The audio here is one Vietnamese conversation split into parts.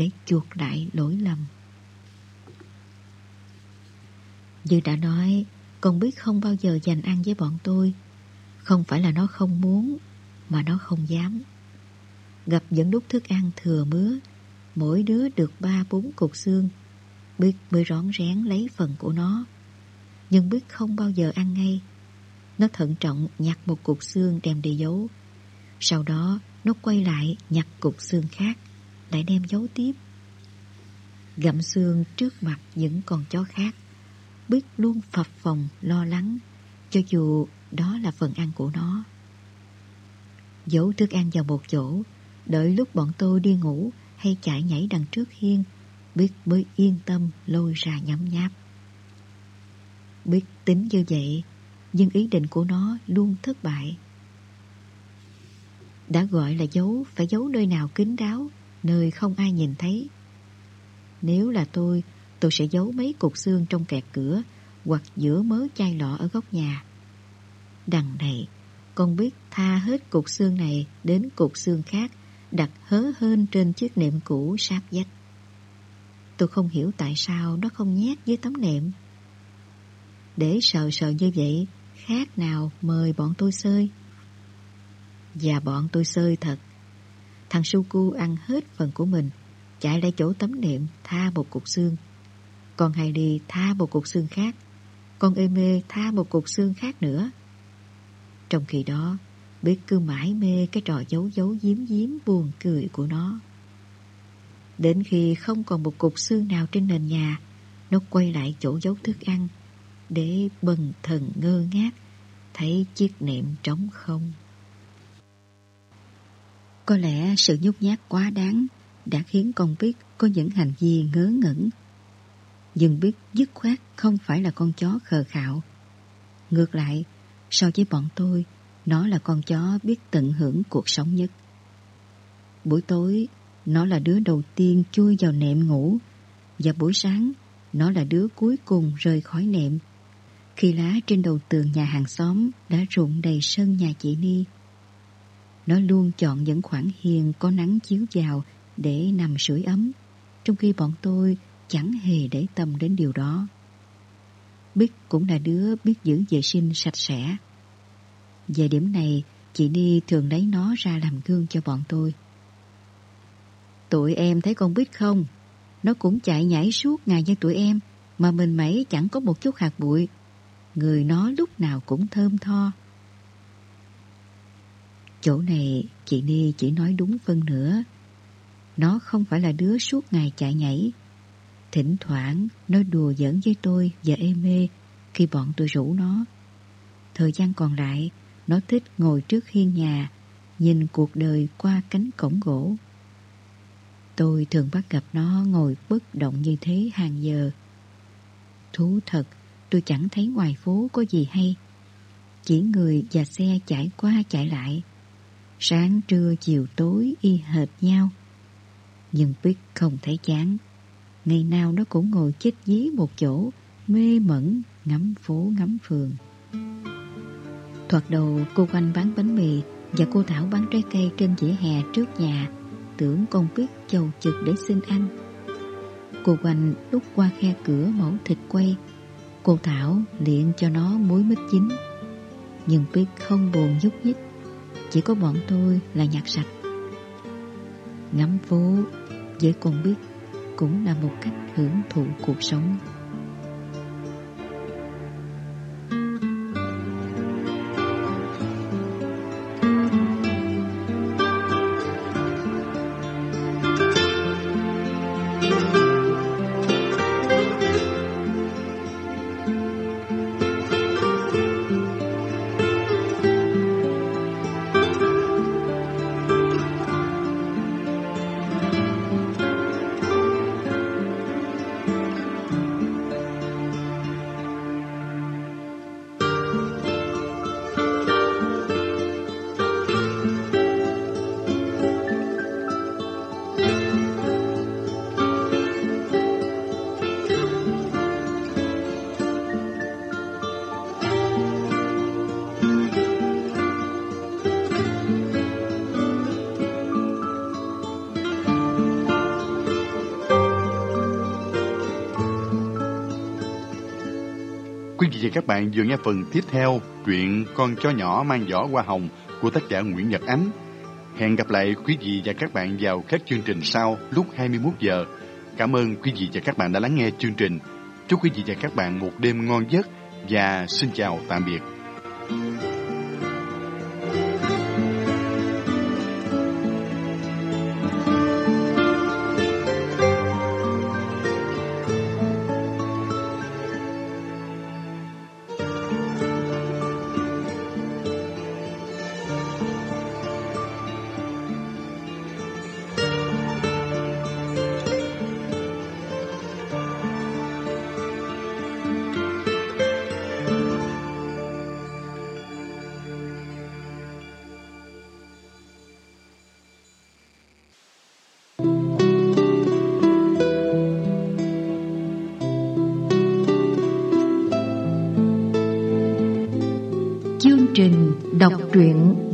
để chuộc lại lỗi lầm. Như đã nói, con biết không bao giờ dành ăn với bọn tôi. Không phải là nó không muốn, mà nó không dám. Gặp những lúc thức ăn thừa mứa, mỗi đứa được ba bốn cục xương. Biết mới rón rén lấy phần của nó. Nhưng biết không bao giờ ăn ngay. Nó thận trọng nhặt một cục xương đem đi giấu. Sau đó nó quay lại nhặt cục xương khác, lại đem giấu tiếp. Gặm xương trước mặt những con chó khác. Biết luôn phập phòng lo lắng, cho dù đó là phần ăn của nó. Giấu thức ăn vào một chỗ, đợi lúc bọn tôi đi ngủ hay chạy nhảy đằng trước hiên, biết mới yên tâm lôi ra nhắm nháp. Biết tính như vậy, nhưng ý định của nó luôn thất bại. Đã gọi là giấu, phải giấu nơi nào kín đáo, nơi không ai nhìn thấy. Nếu là tôi, tôi sẽ giấu mấy cục xương trong kẹt cửa hoặc giữa mớ chai lọ ở góc nhà. Đằng này, con biết tha hết cục xương này đến cục xương khác đặt hớ hơn trên chiếc nệm cũ sáp dách. Tôi không hiểu tại sao nó không nhét dưới tấm nệm. Để sợ sợ như vậy, khác nào mời bọn tôi sơi. Và bọn tôi sơi thật. Thằng Suku ăn hết phần của mình, chạy lại chỗ tấm niệm tha một cục xương. Còn Heidi tha một cục xương khác, còn Eme tha một cục xương khác nữa. Trong khi đó, biết cứ mãi mê cái trò giấu giấu giếm giếm buồn cười của nó. Đến khi không còn một cục xương nào trên nền nhà, nó quay lại chỗ giấu thức ăn để bần thần ngơ ngác thấy chiếc niệm trống không. Có lẽ sự nhút nhát quá đáng đã khiến con biết có những hành vi ngớ ngẩn. Nhưng biết dứt khoát không phải là con chó khờ khạo. Ngược lại, so với bọn tôi, nó là con chó biết tận hưởng cuộc sống nhất. Buổi tối, nó là đứa đầu tiên chui vào nệm ngủ và buổi sáng, nó là đứa cuối cùng rời khỏi nệm. Khi lá trên đầu tường nhà hàng xóm đã rụng đầy sân nhà chị Ni. Nó luôn chọn những khoảng hiền có nắng chiếu vào để nằm sưởi ấm, trong khi bọn tôi chẳng hề để tâm đến điều đó. Bích cũng là đứa biết giữ vệ sinh sạch sẽ. Về điểm này, chị Ni thường lấy nó ra làm gương cho bọn tôi. Tụi em thấy con Bích không? Nó cũng chạy nhảy suốt ngày như tụi em, mà mình mẩy chẳng có một chút hạt bụi. Người nó lúc nào cũng thơm tho. Chỗ này chị Ni chỉ nói đúng phân nữa. Nó không phải là đứa suốt ngày chạy nhảy. Thỉnh thoảng nó đùa giỡn với tôi và ê mê khi bọn tôi rủ nó. Thời gian còn lại, nó thích ngồi trước hiên nhà, nhìn cuộc đời qua cánh cổng gỗ. Tôi thường bắt gặp nó ngồi bất động như thế hàng giờ. Thú thật, tôi chẳng thấy ngoài phố có gì hay. Chỉ người và xe chạy qua chạy lại. Sáng trưa chiều tối y hệt nhau. Nhưng biết không thấy chán. Ngày nào nó cũng ngồi chết dí một chỗ, mê mẩn, ngắm phố ngắm phường. Thoạt đầu cô quanh bán bánh mì và cô Thảo bán trái cây trên dĩa hè trước nhà, tưởng con biết chầu trực để xin ăn. Cô quanh đút qua khe cửa mẫu thịt quay, cô Thảo liện cho nó muối mít chín. Nhưng biết không buồn nhúc nhích, chỉ có bọn tôi là nhặt sạch. Ngắm phố với con biết cũng là một cách hưởng thụ cuộc sống. Bạn vừa nghe phần tiếp theo truyện Con chó nhỏ mang giỏ hoa hồng của tác giả Nguyễn Nhật Ánh. Hẹn gặp lại quý vị và các bạn vào các chương trình sau lúc 21 giờ. Cảm ơn quý vị và các bạn đã lắng nghe chương trình. Chúc quý vị và các bạn một đêm ngon giấc và xin chào tạm biệt.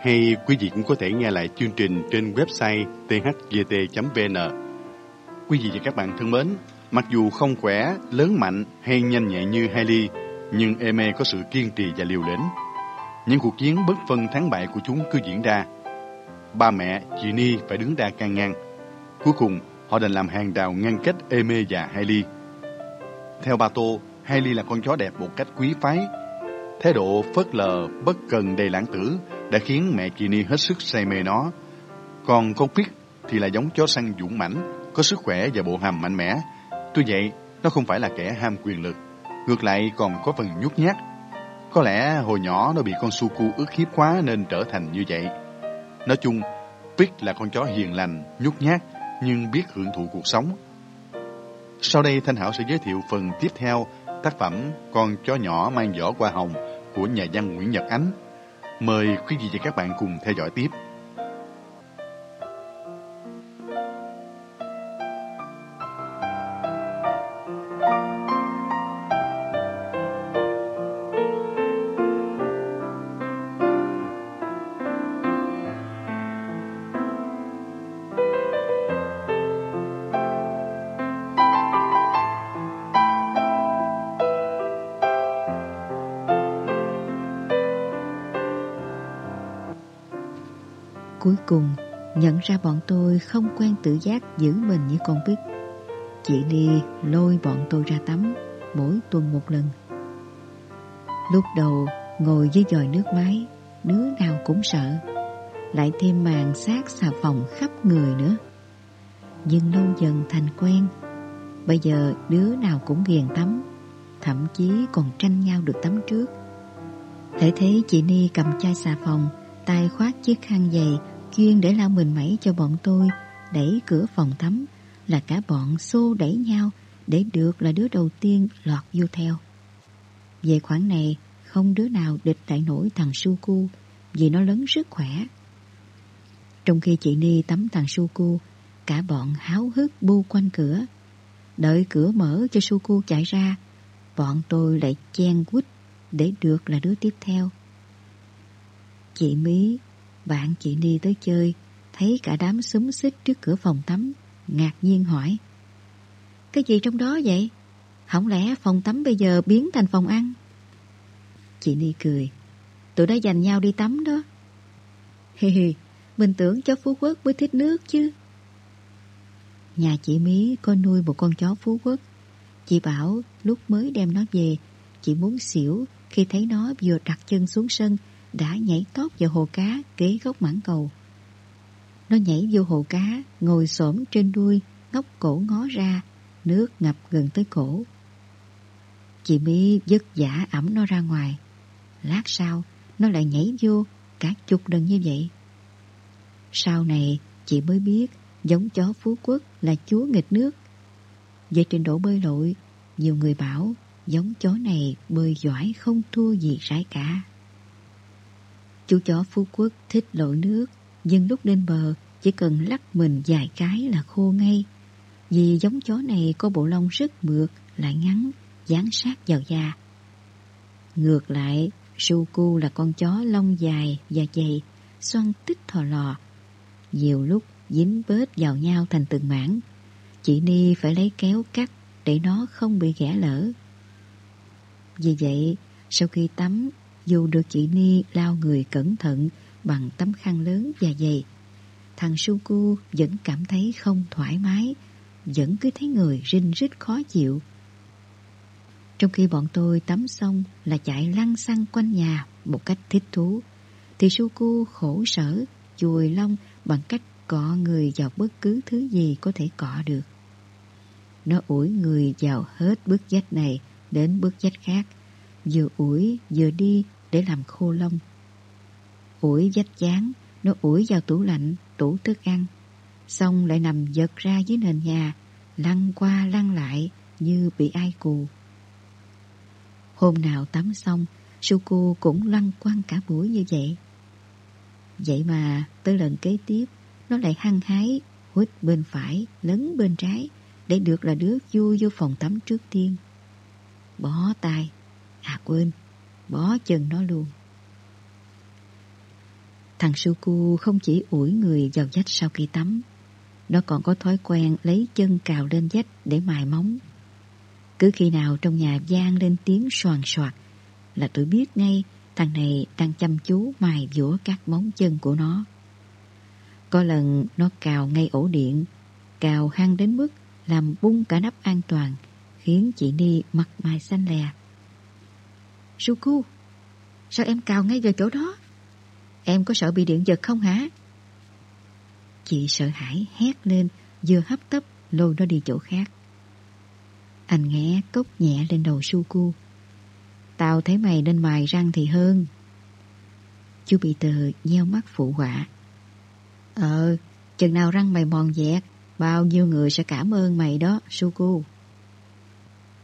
hay quý vị cũng có thể nghe lại chương trình trên website thgt.vn. Quý vị và các bạn thân mến, mặc dù không khỏe, lớn mạnh hay nhanh nhẹn như Hailey, nhưng Eme có sự kiên trì và liều lĩnh. Những cuộc chiến bất phân thắng bại của chúng cứ diễn ra. Ba mẹ, chị Ni phải đứng ra can ngăn. Cuối cùng, họ đành làm hàng rào ngăn cách Eme và Hailey. Theo bà Tô, Hailey là con chó đẹp một cách quý phái. Thái độ phớt lờ, bất cần đầy lãng tử đã khiến mẹ kini hết sức say mê nó. Còn con Pig thì là giống chó săn dũng mãnh, có sức khỏe và bộ hàm mạnh mẽ. Tuy vậy, nó không phải là kẻ ham quyền lực, ngược lại còn có phần nhút nhát. Có lẽ hồi nhỏ nó bị con Suku ức hiếp quá nên trở thành như vậy. Nói chung, Pig là con chó hiền lành, nhút nhát nhưng biết hưởng thụ cuộc sống. Sau đây Thanh Hảo sẽ giới thiệu phần tiếp theo tác phẩm Con chó nhỏ mang giỏ qua hồng của nhà văn Nguyễn Nhật Ánh. Mời quý vị và các bạn cùng theo dõi tiếp. Cuối cùng, nhận ra bọn tôi không quen tự giác giữ mình như con biết. Chị đi lôi bọn tôi ra tắm mỗi tuần một lần. Lúc đầu ngồi dưới dòi nước máy, đứa nào cũng sợ. Lại thêm màn sát xà phòng khắp người nữa. Nhưng lâu dần thành quen. Bây giờ đứa nào cũng ghiền tắm, thậm chí còn tranh nhau được tắm trước. Thể thế chị Ni cầm chai xà phòng, tay khoác chiếc khăn dày chuyên để lau mình mẩy cho bọn tôi đẩy cửa phòng tắm là cả bọn xô đẩy nhau để được là đứa đầu tiên lọt vô theo. Về khoảng này, không đứa nào địch lại nổi thằng Suku vì nó lớn sức khỏe. Trong khi chị Ni tắm thằng Suku, cả bọn háo hức bu quanh cửa. Đợi cửa mở cho Suku chạy ra, bọn tôi lại chen quýt để được là đứa tiếp theo. Chị Mí bạn chị Ni tới chơi, thấy cả đám súng xích trước cửa phòng tắm, ngạc nhiên hỏi. Cái gì trong đó vậy? Không lẽ phòng tắm bây giờ biến thành phòng ăn? Chị Ni cười. Tụi đã dành nhau đi tắm đó. Hi hi, mình tưởng chó Phú Quốc mới thích nước chứ. Nhà chị Mí có nuôi một con chó Phú Quốc. Chị bảo lúc mới đem nó về, chị muốn xỉu khi thấy nó vừa đặt chân xuống sân đã nhảy tót vào hồ cá kế gốc mảng cầu. Nó nhảy vô hồ cá, ngồi xổm trên đuôi, ngóc cổ ngó ra, nước ngập gần tới cổ. Chị My vất giả ẩm nó ra ngoài. Lát sau, nó lại nhảy vô cả chục lần như vậy. Sau này, chị mới biết giống chó Phú Quốc là chúa nghịch nước. Về trình độ bơi lội, nhiều người bảo giống chó này bơi giỏi không thua gì rái cả. Chú chó Phú Quốc thích lội nước, nhưng lúc lên bờ chỉ cần lắc mình vài cái là khô ngay. Vì giống chó này có bộ lông rất mượt, lại ngắn, dán sát vào da. Ngược lại, Suku là con chó lông dài và dày, xoăn tích thò lò. Nhiều lúc dính bết vào nhau thành từng mảng. Chị Ni phải lấy kéo cắt để nó không bị ghẻ lỡ. Vì vậy, sau khi tắm, dù được chị Ni lao người cẩn thận bằng tấm khăn lớn và dày, thằng Suku vẫn cảm thấy không thoải mái, vẫn cứ thấy người rinh rít khó chịu. Trong khi bọn tôi tắm xong là chạy lăn xăng quanh nhà một cách thích thú, thì Suku khổ sở, chùi lông bằng cách cọ người vào bất cứ thứ gì có thể cọ được. Nó ủi người vào hết bước dách này đến bước dách khác, vừa ủi vừa đi để làm khô lông. Ủi dách chán, nó ủi vào tủ lạnh, tủ thức ăn, xong lại nằm giật ra dưới nền nhà, lăn qua lăn lại như bị ai cù. Hôm nào tắm xong, Suku cũng lăn quăng cả buổi như vậy. Vậy mà tới lần kế tiếp, nó lại hăng hái, hút bên phải, lấn bên trái, để được là đứa vui vô phòng tắm trước tiên. Bỏ tay, à quên, bó chân nó luôn. Thằng Suku không chỉ ủi người vào dách sau khi tắm, nó còn có thói quen lấy chân cào lên dách để mài móng. Cứ khi nào trong nhà gian lên tiếng soàn soạt là tôi biết ngay thằng này đang chăm chú mài dũa các móng chân của nó. Có lần nó cào ngay ổ điện, cào hăng đến mức làm bung cả nắp an toàn, khiến chị Ni mặt mày xanh lè. Suku, sao em cào ngay vào chỗ đó? Em có sợ bị điện giật không hả? Chị sợ hãi hét lên, vừa hấp tấp lôi nó đi chỗ khác. Anh nghe cốc nhẹ lên đầu Suku. Tao thấy mày nên mài răng thì hơn. Chú bị tờ nheo mắt phụ họa. Ờ, chừng nào răng mày mòn dẹt, bao nhiêu người sẽ cảm ơn mày đó, Suku.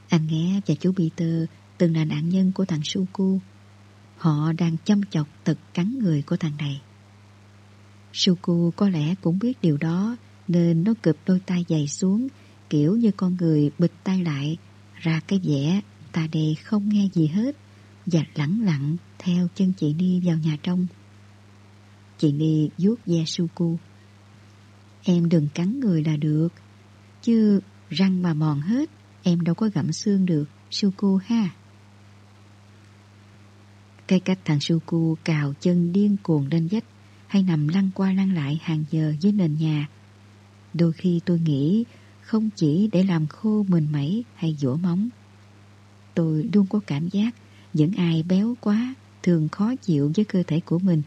Anh nghe và chú Peter từng là nạn nhân của thằng Suku. Họ đang chăm chọc tật cắn người của thằng này. Suku có lẽ cũng biết điều đó nên nó cụp đôi tay dày xuống kiểu như con người bịch tay lại ra cái vẻ ta đề không nghe gì hết và lẳng lặng theo chân chị Ni vào nhà trong. Chị Ni vuốt ve Suku. Em đừng cắn người là được, chứ răng mà mòn hết, em đâu có gặm xương được, Suku ha. Cái cách thằng Suku cào chân điên cuồng lên dách hay nằm lăn qua lăn lại hàng giờ dưới nền nhà. Đôi khi tôi nghĩ không chỉ để làm khô mình mẩy hay dũa móng. Tôi luôn có cảm giác những ai béo quá, thường khó chịu với cơ thể của mình,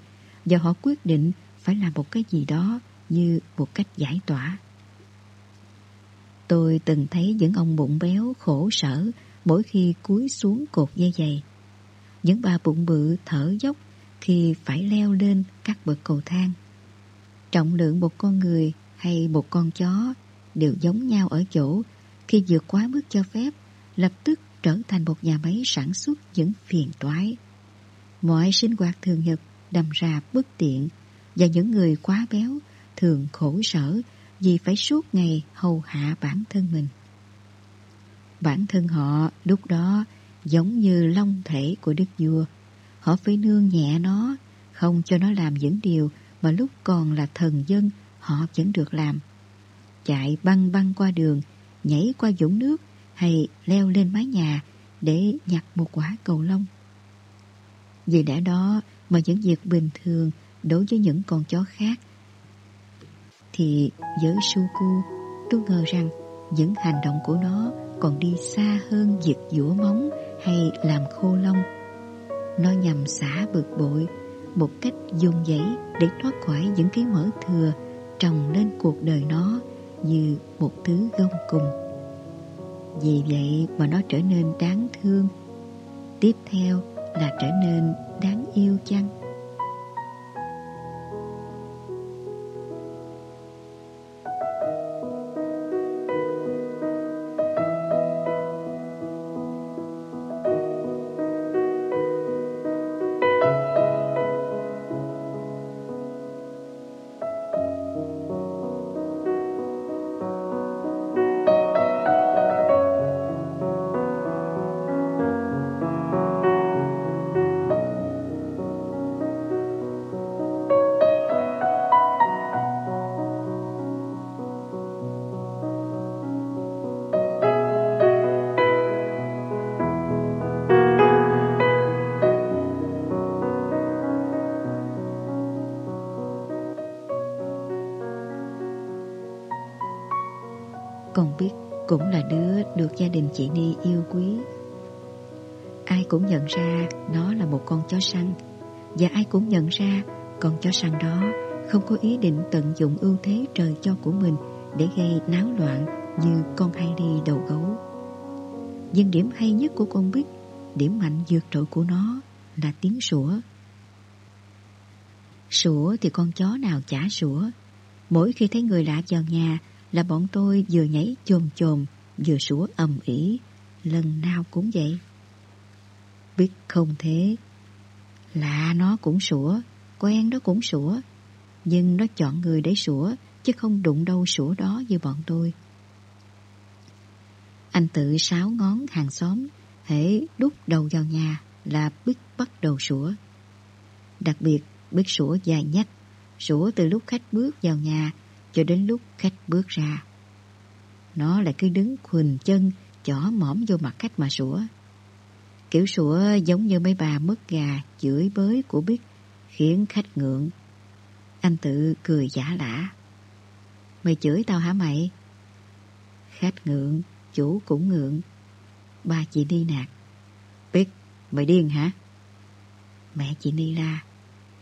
và họ quyết định phải làm một cái gì đó như một cách giải tỏa. Tôi từng thấy những ông bụng béo khổ sở mỗi khi cúi xuống cột dây giày. Những bà bụng bự thở dốc khi phải leo lên các bậc cầu thang. Trọng lượng một con người hay một con chó đều giống nhau ở chỗ khi vượt quá mức cho phép, lập tức trở thành một nhà máy sản xuất những phiền toái. Mọi sinh hoạt thường nhật đầm ra bất tiện và những người quá béo thường khổ sở vì phải suốt ngày hầu hạ bản thân mình. Bản thân họ lúc đó giống như long thể của đức vua. Họ phải nương nhẹ nó, không cho nó làm những điều mà lúc còn là thần dân họ vẫn được làm. Chạy băng băng qua đường, nhảy qua dũng nước hay leo lên mái nhà để nhặt một quả cầu lông. Vì đã đó mà những việc bình thường đối với những con chó khác thì với Suku tôi ngờ rằng những hành động của nó còn đi xa hơn việc dũa móng hay làm khô lông. Nó nhằm xả bực bội một cách dùng dãy để thoát khỏi những cái mỡ thừa trồng lên cuộc đời nó như một thứ gông cùng. Vì vậy mà nó trở nên đáng thương. Tiếp theo là trở nên đáng yêu chăng? Con biết cũng là đứa được gia đình chị Ni yêu quý. Ai cũng nhận ra nó là một con chó săn và ai cũng nhận ra con chó săn đó không có ý định tận dụng ưu thế trời cho của mình để gây náo loạn như con hay đi đầu gấu. Nhưng điểm hay nhất của con biết, điểm mạnh vượt trội của nó là tiếng sủa. Sủa thì con chó nào chả sủa. Mỗi khi thấy người lạ vào nhà là bọn tôi vừa nhảy chồm chồm, vừa sủa ầm ĩ, lần nào cũng vậy. Biết không thế, lạ nó cũng sủa, quen nó cũng sủa, nhưng nó chọn người để sủa, chứ không đụng đâu sủa đó như bọn tôi. Anh tự sáo ngón hàng xóm, hễ đút đầu vào nhà là biết bắt đầu sủa. Đặc biệt, biết sủa dài nhất, sủa từ lúc khách bước vào nhà cho đến lúc khách bước ra. Nó lại cứ đứng khuỳnh chân, chỏ mõm vô mặt khách mà sủa. Kiểu sủa giống như mấy bà mất gà, chửi bới của biết, khiến khách ngượng. Anh tự cười giả lả. Mày chửi tao hả mày? Khách ngượng, chủ cũng ngượng. Ba chị đi nạt. Biết, mày điên hả? Mẹ chị Ni la.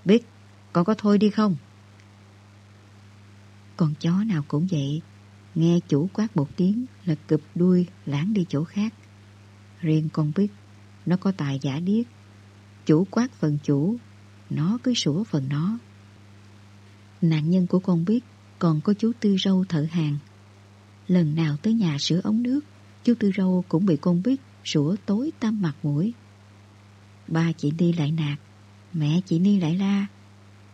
Biết, con có thôi đi không? Con chó nào cũng vậy. Nghe chủ quát một tiếng là cụp đuôi lãng đi chỗ khác. Riêng con biết, nó có tài giả điếc. Chủ quát phần chủ, nó cứ sủa phần nó. Nạn nhân của con biết còn có chú Tư Râu thợ hàng. Lần nào tới nhà sửa ống nước, chú Tư Râu cũng bị con biết sủa tối tăm mặt mũi. Ba chị đi lại nạt, mẹ chị Ni lại la.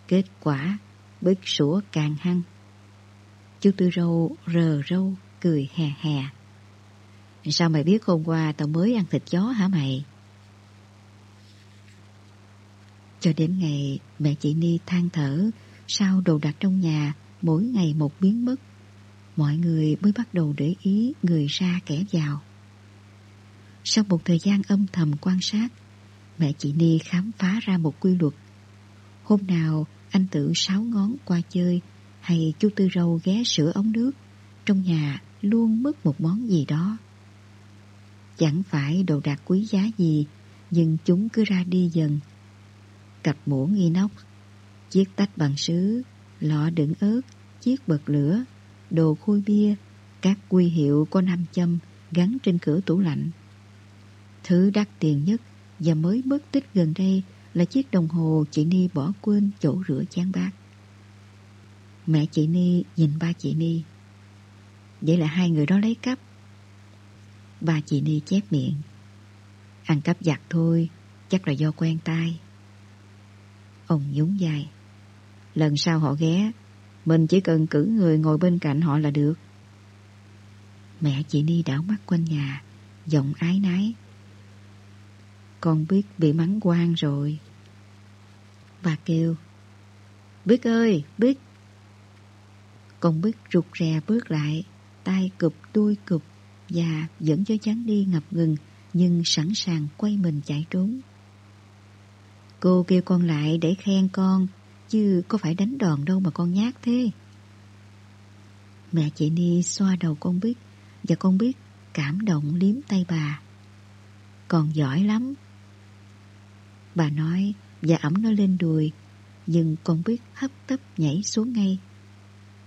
Kết quả, bích sủa càng hăng. Chú Tư Râu rờ râu, cười hè hè. Sao mày biết hôm qua tao mới ăn thịt chó hả mày? Cho đến ngày mẹ chị Ni than thở sau đồ đạc trong nhà mỗi ngày một biến mất. Mọi người mới bắt đầu để ý người ra kẻ vào. Sau một thời gian âm thầm quan sát, mẹ chị Ni khám phá ra một quy luật. Hôm nào anh tự sáu ngón qua chơi hay chú Tư Râu ghé sửa ống nước, trong nhà luôn mất một món gì đó. Chẳng phải đồ đạc quý giá gì, nhưng chúng cứ ra đi dần. Cặp muỗng inox, chiếc tách bằng sứ, lọ đựng ớt, chiếc bật lửa, đồ khui bia, các quy hiệu có nam châm gắn trên cửa tủ lạnh. Thứ đắt tiền nhất và mới mất tích gần đây là chiếc đồng hồ chị Ni bỏ quên chỗ rửa chén bát. Mẹ chị Ni nhìn ba chị Ni. Vậy là hai người đó lấy cắp. Ba chị Ni chép miệng. Ăn cắp giặt thôi, chắc là do quen tay. Ông nhún dài. Lần sau họ ghé, mình chỉ cần cử người ngồi bên cạnh họ là được. Mẹ chị Ni đảo mắt quanh nhà, giọng ái nái. Con biết bị mắng quan rồi. Bà kêu, Biết ơi, biết. Con biết rụt rè bước lại, tay cụp đuôi cụp và dẫn cho chán đi ngập ngừng nhưng sẵn sàng quay mình chạy trốn. Cô kêu con lại để khen con chứ có phải đánh đòn đâu mà con nhát thế. Mẹ chị Ni xoa đầu con biết và con biết cảm động liếm tay bà. Con giỏi lắm. Bà nói và ẩm nó lên đùi nhưng con biết hấp tấp nhảy xuống ngay.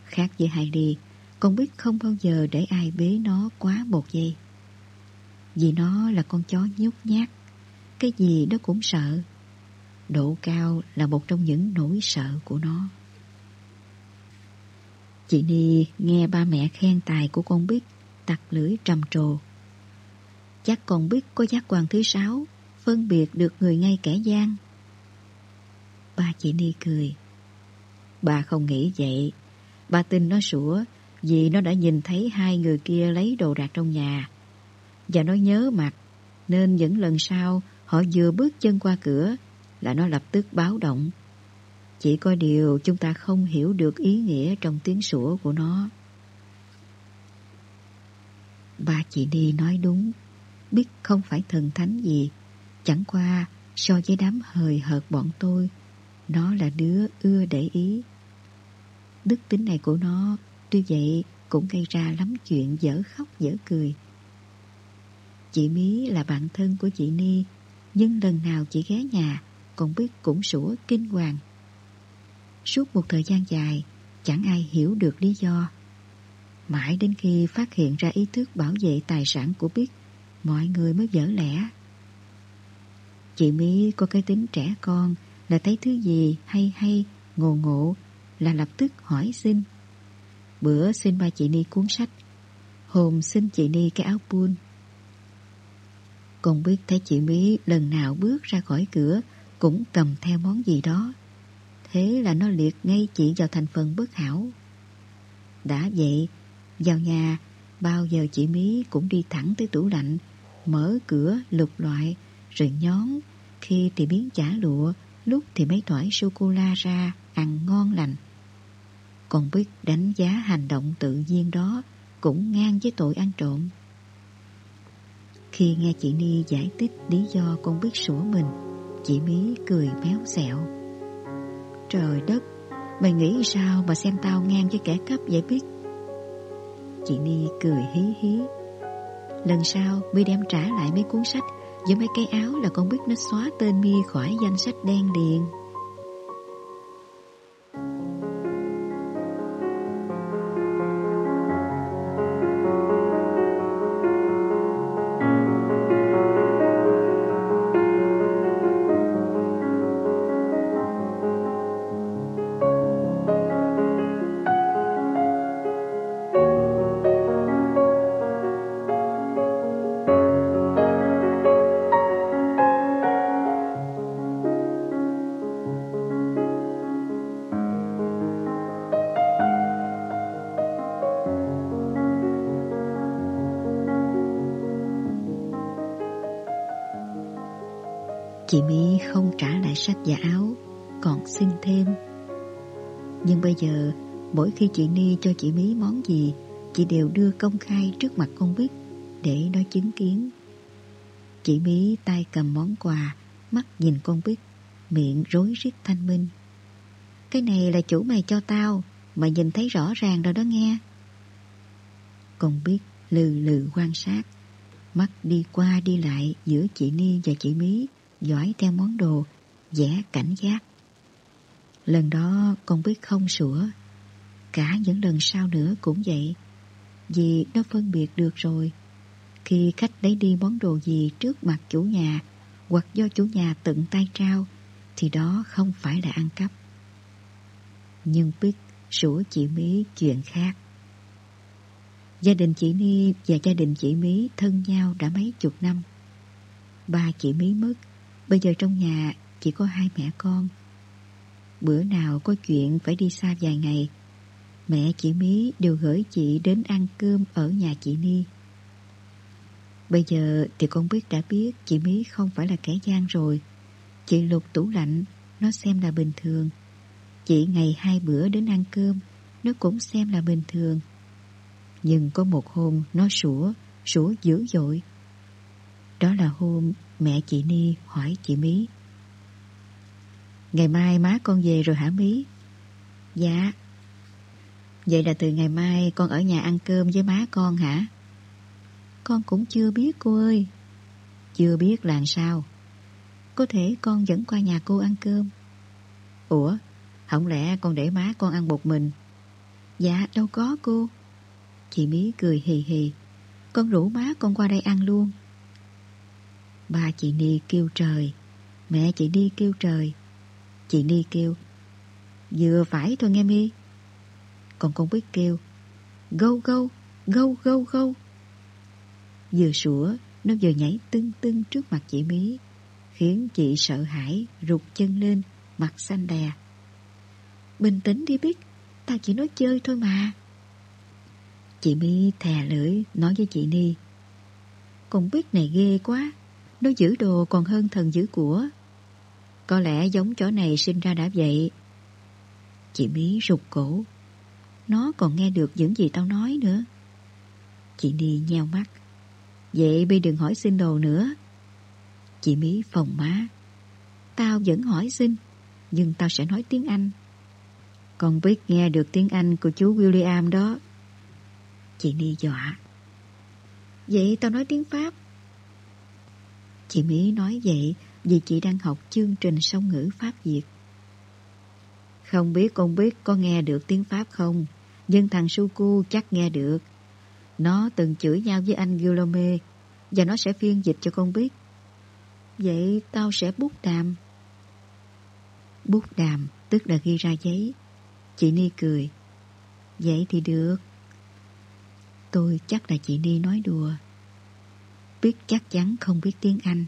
Khác với Heidi, con biết không bao giờ để ai bế nó quá một giây. Vì nó là con chó nhút nhát, cái gì nó cũng sợ. Độ cao là một trong những nỗi sợ của nó. Chị Ni nghe ba mẹ khen tài của con biết, tặc lưỡi trầm trồ. Chắc con biết có giác quan thứ sáu, phân biệt được người ngay kẻ gian. Ba chị Ni cười. Bà không nghĩ vậy. Ba tin nó sủa vì nó đã nhìn thấy hai người kia lấy đồ đạc trong nhà. Và nó nhớ mặt, nên những lần sau họ vừa bước chân qua cửa là nó lập tức báo động. Chỉ có điều chúng ta không hiểu được ý nghĩa trong tiếng sủa của nó. Ba chị đi nói đúng, biết không phải thần thánh gì, chẳng qua so với đám hời hợt bọn tôi, nó là đứa ưa để ý. Đức tính này của nó tuy vậy cũng gây ra lắm chuyện dở khóc dở cười. Chị Mí là bạn thân của chị Ni, nhưng lần nào chị ghé nhà, con biết cũng sủa kinh hoàng. Suốt một thời gian dài, chẳng ai hiểu được lý do. Mãi đến khi phát hiện ra ý thức bảo vệ tài sản của biết, mọi người mới dở lẽ. Chị Mí có cái tính trẻ con là thấy thứ gì hay hay, ngộ ngộ là lập tức hỏi xin. Bữa xin ba chị Ni cuốn sách, hôm xin chị Ni cái áo buôn. Còn biết thấy chị Mí lần nào bước ra khỏi cửa cũng cầm theo món gì đó. Thế là nó liệt ngay chị vào thành phần bất hảo. Đã vậy, vào nhà, bao giờ chị Mí cũng đi thẳng tới tủ lạnh, mở cửa lục loại, rồi nhón, khi thì biến chả lụa, lúc thì mấy tỏi sô-cô-la ra, ăn ngon lành. Còn biết đánh giá hành động tự nhiên đó cũng ngang với tội ăn trộm. Khi nghe chị Ni giải thích lý do con biết sủa mình, chị Mí cười méo xẹo. Trời đất, mày nghĩ sao mà xem tao ngang với kẻ cấp vậy biết? Chị Ni cười hí hí. Lần sau mi đem trả lại mấy cuốn sách với mấy cái áo là con biết nó xóa tên mi khỏi danh sách đen liền. Khi chị Ni cho chị Mí món gì Chị đều đưa công khai trước mặt con biết Để nó chứng kiến. Chị Mí tay cầm món quà Mắt nhìn con biết Miệng rối rít thanh minh. Cái này là chủ mày cho tao Mà nhìn thấy rõ ràng rồi đó nghe. Con biết lừ lừ quan sát Mắt đi qua đi lại giữa chị Ni và chị Mí dõi theo món đồ, vẻ cảnh giác. Lần đó con biết không sủa, cả những lần sau nữa cũng vậy, vì nó phân biệt được rồi. Khi khách lấy đi món đồ gì trước mặt chủ nhà hoặc do chủ nhà tận tay trao, thì đó không phải là ăn cắp. Nhưng biết sủa chị Mí chuyện khác. Gia đình chị Ni và gia đình chị Mí thân nhau đã mấy chục năm. Ba chị Mí mất Bây giờ trong nhà chỉ có hai mẹ con. Bữa nào có chuyện phải đi xa vài ngày, mẹ chị Mí đều gửi chị đến ăn cơm ở nhà chị Ni. Bây giờ thì con biết đã biết chị Mí không phải là kẻ gian rồi. Chị lục tủ lạnh, nó xem là bình thường. Chị ngày hai bữa đến ăn cơm, nó cũng xem là bình thường. Nhưng có một hôm nó sủa, sủa dữ dội. Đó là hôm Mẹ chị Ni hỏi chị Mí Ngày mai má con về rồi hả Mí? Dạ Vậy là từ ngày mai con ở nhà ăn cơm với má con hả? Con cũng chưa biết, cô ơi. Chưa biết là sao. Có thể con dẫn qua nhà cô ăn cơm. Ủa, Không lẽ con để má con ăn một mình? Dạ đâu có, cô. Chị Mí cười hì hì. Con rủ má con qua đây ăn luôn. Ba chị Ni kêu trời. Mẹ chị Ni kêu trời. Chị Ni kêu, Vừa phải thôi nghe mi. Còn con biết kêu Gâu gâu, gâu gâu gâu. Vừa sủa Nó vừa nhảy tưng tưng trước mặt chị Mí Khiến chị sợ hãi Rụt chân lên Mặt xanh đè. Bình tĩnh đi biết ta chỉ nói chơi thôi mà. Chị Mí thè lưỡi Nói với chị Ni Con biết này ghê quá nó giữ đồ còn hơn thần giữ của. Có lẽ giống chó này sinh ra đã vậy. Chị Mí rụt cổ nó còn nghe được những gì tao nói nữa. Chị đi nheo mắt. Vậy bây đừng hỏi xin đồ nữa. Chị mỹ phòng má. Tao vẫn hỏi xin Nhưng tao sẽ nói tiếng Anh. Con biết nghe được tiếng Anh của chú William đó. Chị Ni dọa. Vậy tao nói tiếng Pháp. Chị Mỹ nói vậy vì chị đang học chương trình song ngữ Pháp Việt. Không biết con biết có nghe được tiếng Pháp không, nhưng thằng Suku chắc nghe được. Nó từng chửi nhau với anh Guillaume và nó sẽ phiên dịch cho con biết. Vậy tao sẽ bút đàm. Bút đàm tức là ghi ra giấy. Chị Ni cười. Vậy thì được. Tôi chắc là chị Ni nói đùa. Biết chắc chắn không biết tiếng Anh,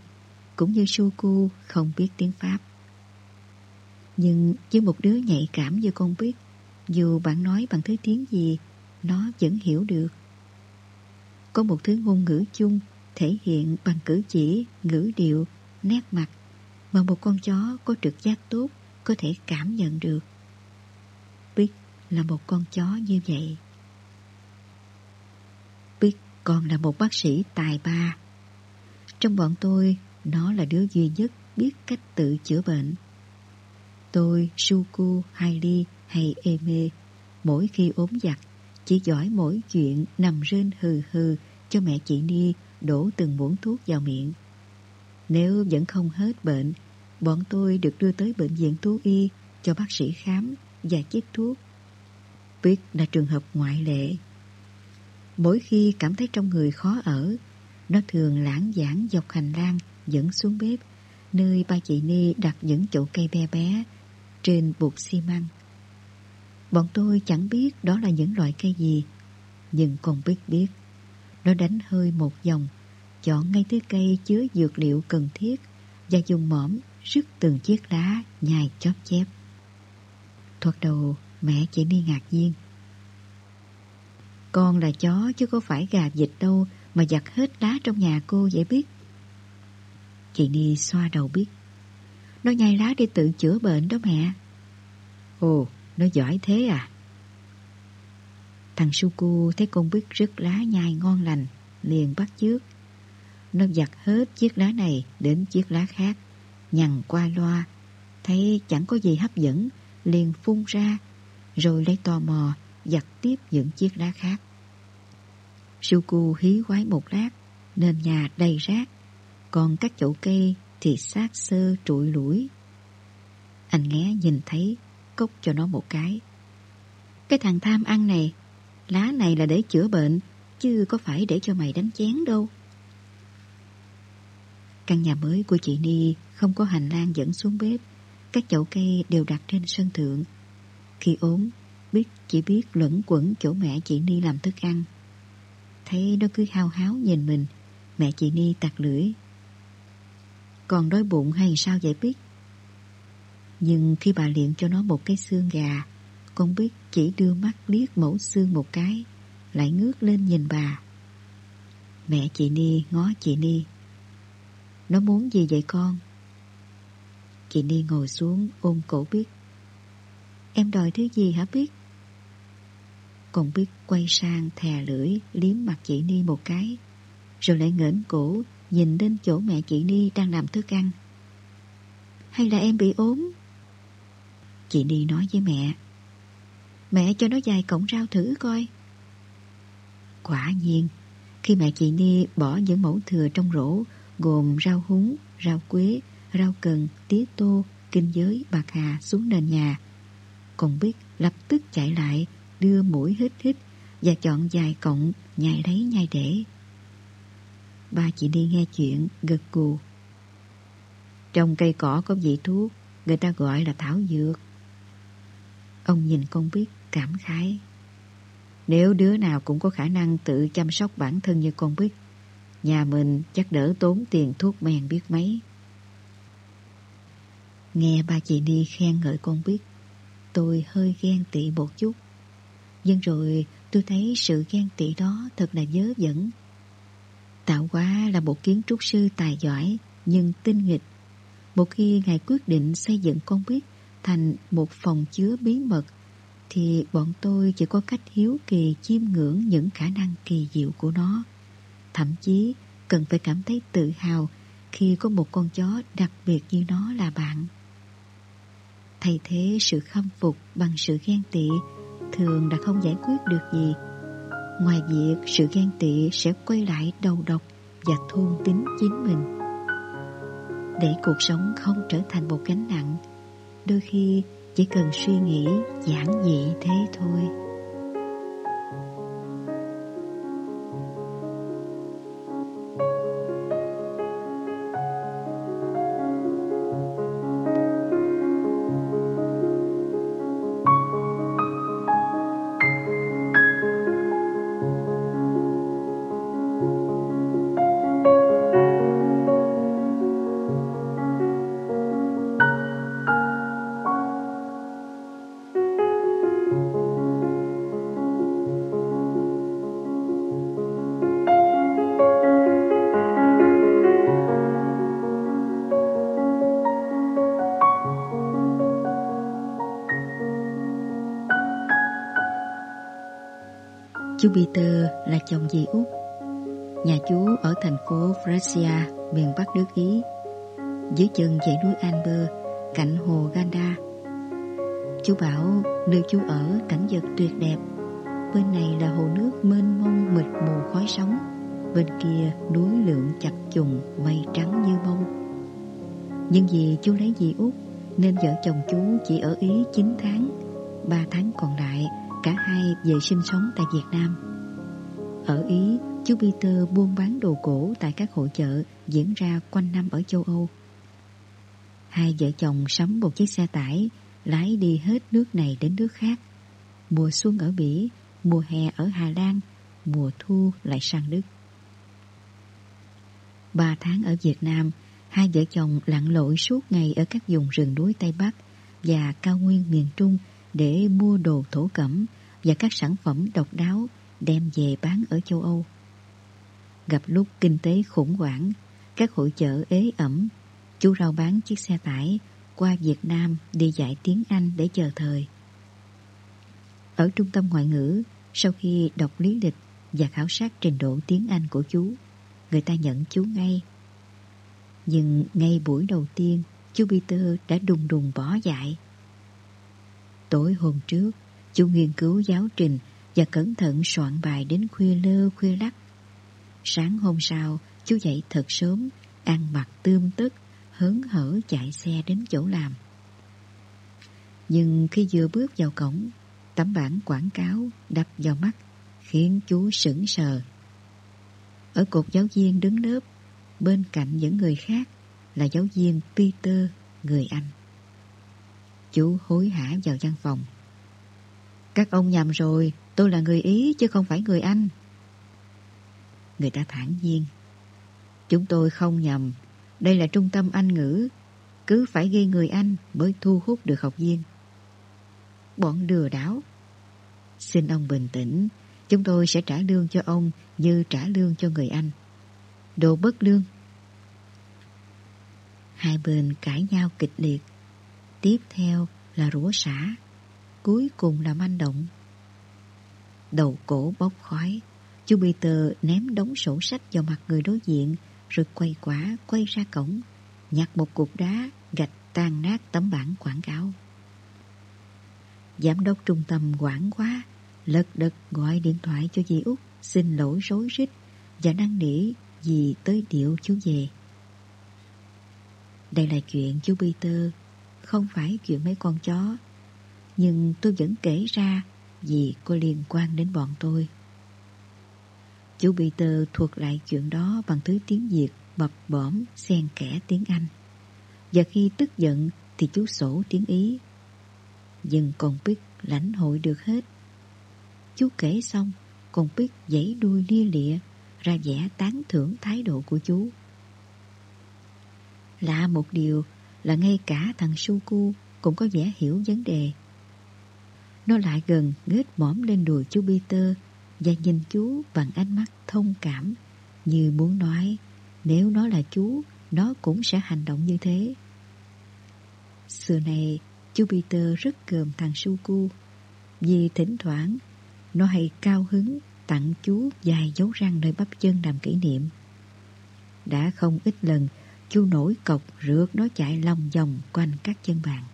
cũng như Suku không biết tiếng Pháp. Nhưng với một đứa nhạy cảm như con biết, dù bạn nói bằng thứ tiếng gì, nó vẫn hiểu được. Có một thứ ngôn ngữ chung thể hiện bằng cử chỉ, ngữ điệu, nét mặt mà một con chó có trực giác tốt có thể cảm nhận được. Biết là một con chó như vậy. Biết còn là một bác sĩ tài ba. Trong bọn tôi, nó là đứa duy nhất biết cách tự chữa bệnh. Tôi, Suku, Hailey hay Eme, mỗi khi ốm giặt, chỉ giỏi mỗi chuyện nằm rên hừ hừ cho mẹ chị Ni đổ từng muỗng thuốc vào miệng. Nếu vẫn không hết bệnh, bọn tôi được đưa tới bệnh viện thú y cho bác sĩ khám và chích thuốc. Biết là trường hợp ngoại lệ. Mỗi khi cảm thấy trong người khó ở, nó thường lãng giảng dọc hành lang dẫn xuống bếp, nơi ba chị Ni đặt những chậu cây bé bé trên bột xi măng. Bọn tôi chẳng biết đó là những loại cây gì, nhưng còn biết biết. Nó đánh hơi một dòng chọn ngay thứ cây chứa dược liệu cần thiết và dùng mỏm rứt từng chiếc lá nhai chóp chép. Thoạt đầu mẹ chỉ mi ngạc nhiên. Con là chó chứ có phải gà vịt đâu mà giặt hết lá trong nhà cô vậy biết. Chị Ni xoa đầu biết. Nó nhai lá để tự chữa bệnh đó mẹ. Ồ, nó giỏi thế à? Thằng Suku thấy con biết rứt lá nhai ngon lành, liền bắt chước. Nó giặt hết chiếc lá này đến chiếc lá khác, nhằn qua loa, thấy chẳng có gì hấp dẫn, liền phun ra, rồi lấy tò mò giặt tiếp những chiếc lá khác. Suku hí quái một lát, nên nhà đầy rác, còn các chậu cây thì xác sơ trụi lũi. Anh nghe nhìn thấy, cốc cho nó một cái. Cái thằng tham ăn này, lá này là để chữa bệnh, chứ có phải để cho mày đánh chén đâu. Căn nhà mới của chị Ni không có hành lang dẫn xuống bếp, các chậu cây đều đặt trên sân thượng. Khi ốm, biết chỉ biết luẩn quẩn chỗ mẹ chị Ni làm thức ăn. Thấy nó cứ hao háo nhìn mình, mẹ chị Ni tặc lưỡi. Còn đói bụng hay sao vậy biết? Nhưng khi bà liệm cho nó một cái xương gà, con biết chỉ đưa mắt liếc mẫu xương một cái, lại ngước lên nhìn bà. Mẹ chị Ni ngó chị Ni. Nó muốn gì vậy con? Chị Ni ngồi xuống ôm cổ biết. Em đòi thứ gì hả biết? Còn biết quay sang thè lưỡi liếm mặt chị Ni một cái, rồi lại ngẩng cổ nhìn đến chỗ mẹ chị Ni đang làm thức ăn. Hay là em bị ốm? Chị Ni nói với mẹ. Mẹ cho nó dài cọng rau thử coi. Quả nhiên, khi mẹ chị Ni bỏ những mẫu thừa trong rổ gồm rau húng, rau quế, rau cần, tía tô, kinh giới, bạc hà xuống nền nhà. Còn biết lập tức chạy lại, đưa mũi hít hít và chọn dài cọng nhai lấy nhai để. Ba chị đi nghe chuyện, gật gù Trong cây cỏ có vị thuốc, người ta gọi là thảo dược. Ông nhìn con biết cảm khái. Nếu đứa nào cũng có khả năng tự chăm sóc bản thân như con biết, nhà mình chắc đỡ tốn tiền thuốc men biết mấy. Nghe ba chị đi khen ngợi con biết, tôi hơi ghen tị một chút. Nhưng rồi tôi thấy sự ghen tị đó thật là dớ dẫn. Tạo hóa là một kiến trúc sư tài giỏi nhưng tinh nghịch. Một khi Ngài quyết định xây dựng con biết thành một phòng chứa bí mật thì bọn tôi chỉ có cách hiếu kỳ chiêm ngưỡng những khả năng kỳ diệu của nó. Thậm chí cần phải cảm thấy tự hào khi có một con chó đặc biệt như nó là bạn. Thay thế sự khâm phục bằng sự ghen tị thường đã không giải quyết được gì. Ngoài việc sự ghen tị sẽ quay lại đầu độc và thôn tính chính mình. Để cuộc sống không trở thành một gánh nặng, đôi khi chỉ cần suy nghĩ giản dị thế thôi. Chú Peter là chồng dì Út. Nhà chú ở thành phố Brescia, miền Bắc nước Ý, dưới chân dãy núi Amber, cạnh hồ Ganda. Chú bảo nơi chú ở cảnh vật tuyệt đẹp. Bên này là hồ nước mênh mông mịt mù khói sóng, bên kia núi lượng chập trùng mây trắng như bông. Nhưng vì chú lấy dì Út nên vợ chồng chú chỉ ở Ý 9 tháng, 3 tháng còn lại Cả hai về sinh sống tại Việt Nam. Ở Ý, Chú Peter buôn bán đồ cổ Tại các hội chợ diễn ra quanh năm ở châu Âu. Hai vợ chồng sắm một chiếc xe tải, Lái đi hết nước này đến nước khác. Mùa xuân ở Bỉ, Mùa hè ở Hà Lan, Mùa thu lại sang Đức. Ba tháng ở Việt Nam, Hai vợ chồng lặn lội suốt ngày Ở các vùng rừng núi Tây Bắc Và cao nguyên miền Trung để mua đồ thổ cẩm và các sản phẩm độc đáo đem về bán ở châu Âu. Gặp lúc kinh tế khủng hoảng, các hội chợ ế ẩm, chú rau bán chiếc xe tải qua Việt Nam đi dạy tiếng Anh để chờ thời. Ở trung tâm ngoại ngữ, sau khi đọc lý lịch và khảo sát trình độ tiếng Anh của chú, người ta nhận chú ngay. Nhưng ngay buổi đầu tiên, chú Peter đã đùng đùng bỏ dạy. Tối hôm trước, chú nghiên cứu giáo trình và cẩn thận soạn bài đến khuya lơ khuya lắc. Sáng hôm sau, chú dậy thật sớm, ăn mặc tươm tất, hớn hở chạy xe đến chỗ làm. Nhưng khi vừa bước vào cổng, tấm bảng quảng cáo đập vào mắt, khiến chú sững sờ. Ở cột giáo viên đứng lớp, bên cạnh những người khác là giáo viên Peter, người Anh. Chú hối hả vào văn phòng. Các ông nhầm rồi, tôi là người Ý chứ không phải người Anh. Người ta thản nhiên. Chúng tôi không nhầm, đây là trung tâm Anh ngữ, cứ phải ghi người Anh mới thu hút được học viên. Bọn đừa đảo. Xin ông bình tĩnh, chúng tôi sẽ trả lương cho ông như trả lương cho người Anh. Đồ bất lương. Hai bên cãi nhau kịch liệt. Tiếp theo là rủa xả cuối cùng là manh động. Đầu cổ bốc khói, chú Peter ném đống sổ sách vào mặt người đối diện, rồi quay quả quay ra cổng, nhặt một cục đá, gạch tan nát tấm bảng quảng cáo. Giám đốc trung tâm quảng quá, lật đật gọi điện thoại cho dì Út, xin lỗi rối rít và năn nỉ dì tới điệu chú về. Đây là chuyện chú Peter, không phải chuyện mấy con chó nhưng tôi vẫn kể ra vì có liên quan đến bọn tôi. Chú Peter thuật lại chuyện đó bằng thứ tiếng Việt bập bõm xen kẽ tiếng Anh. Và khi tức giận thì chú sổ tiếng Ý. Dần con Pick lãnh hội được hết. Chú kể xong, con Pick giãy đuôi lia lịa ra vẻ tán thưởng thái độ của chú. Lạ một điều là ngay cả thằng Suku cũng có vẻ hiểu vấn đề. Nó lại gần nghết mõm lên đùi chú Peter và nhìn chú bằng ánh mắt thông cảm, như muốn nói, nếu nó là chú, nó cũng sẽ hành động như thế. Xưa này, chú Peter rất gờm thằng Suku, vì thỉnh thoảng nó hay cao hứng tặng chú vài dấu răng nơi bắp chân làm kỷ niệm. Đã không ít lần chú nổi cọc rượt nó chạy lòng vòng quanh các chân bàn.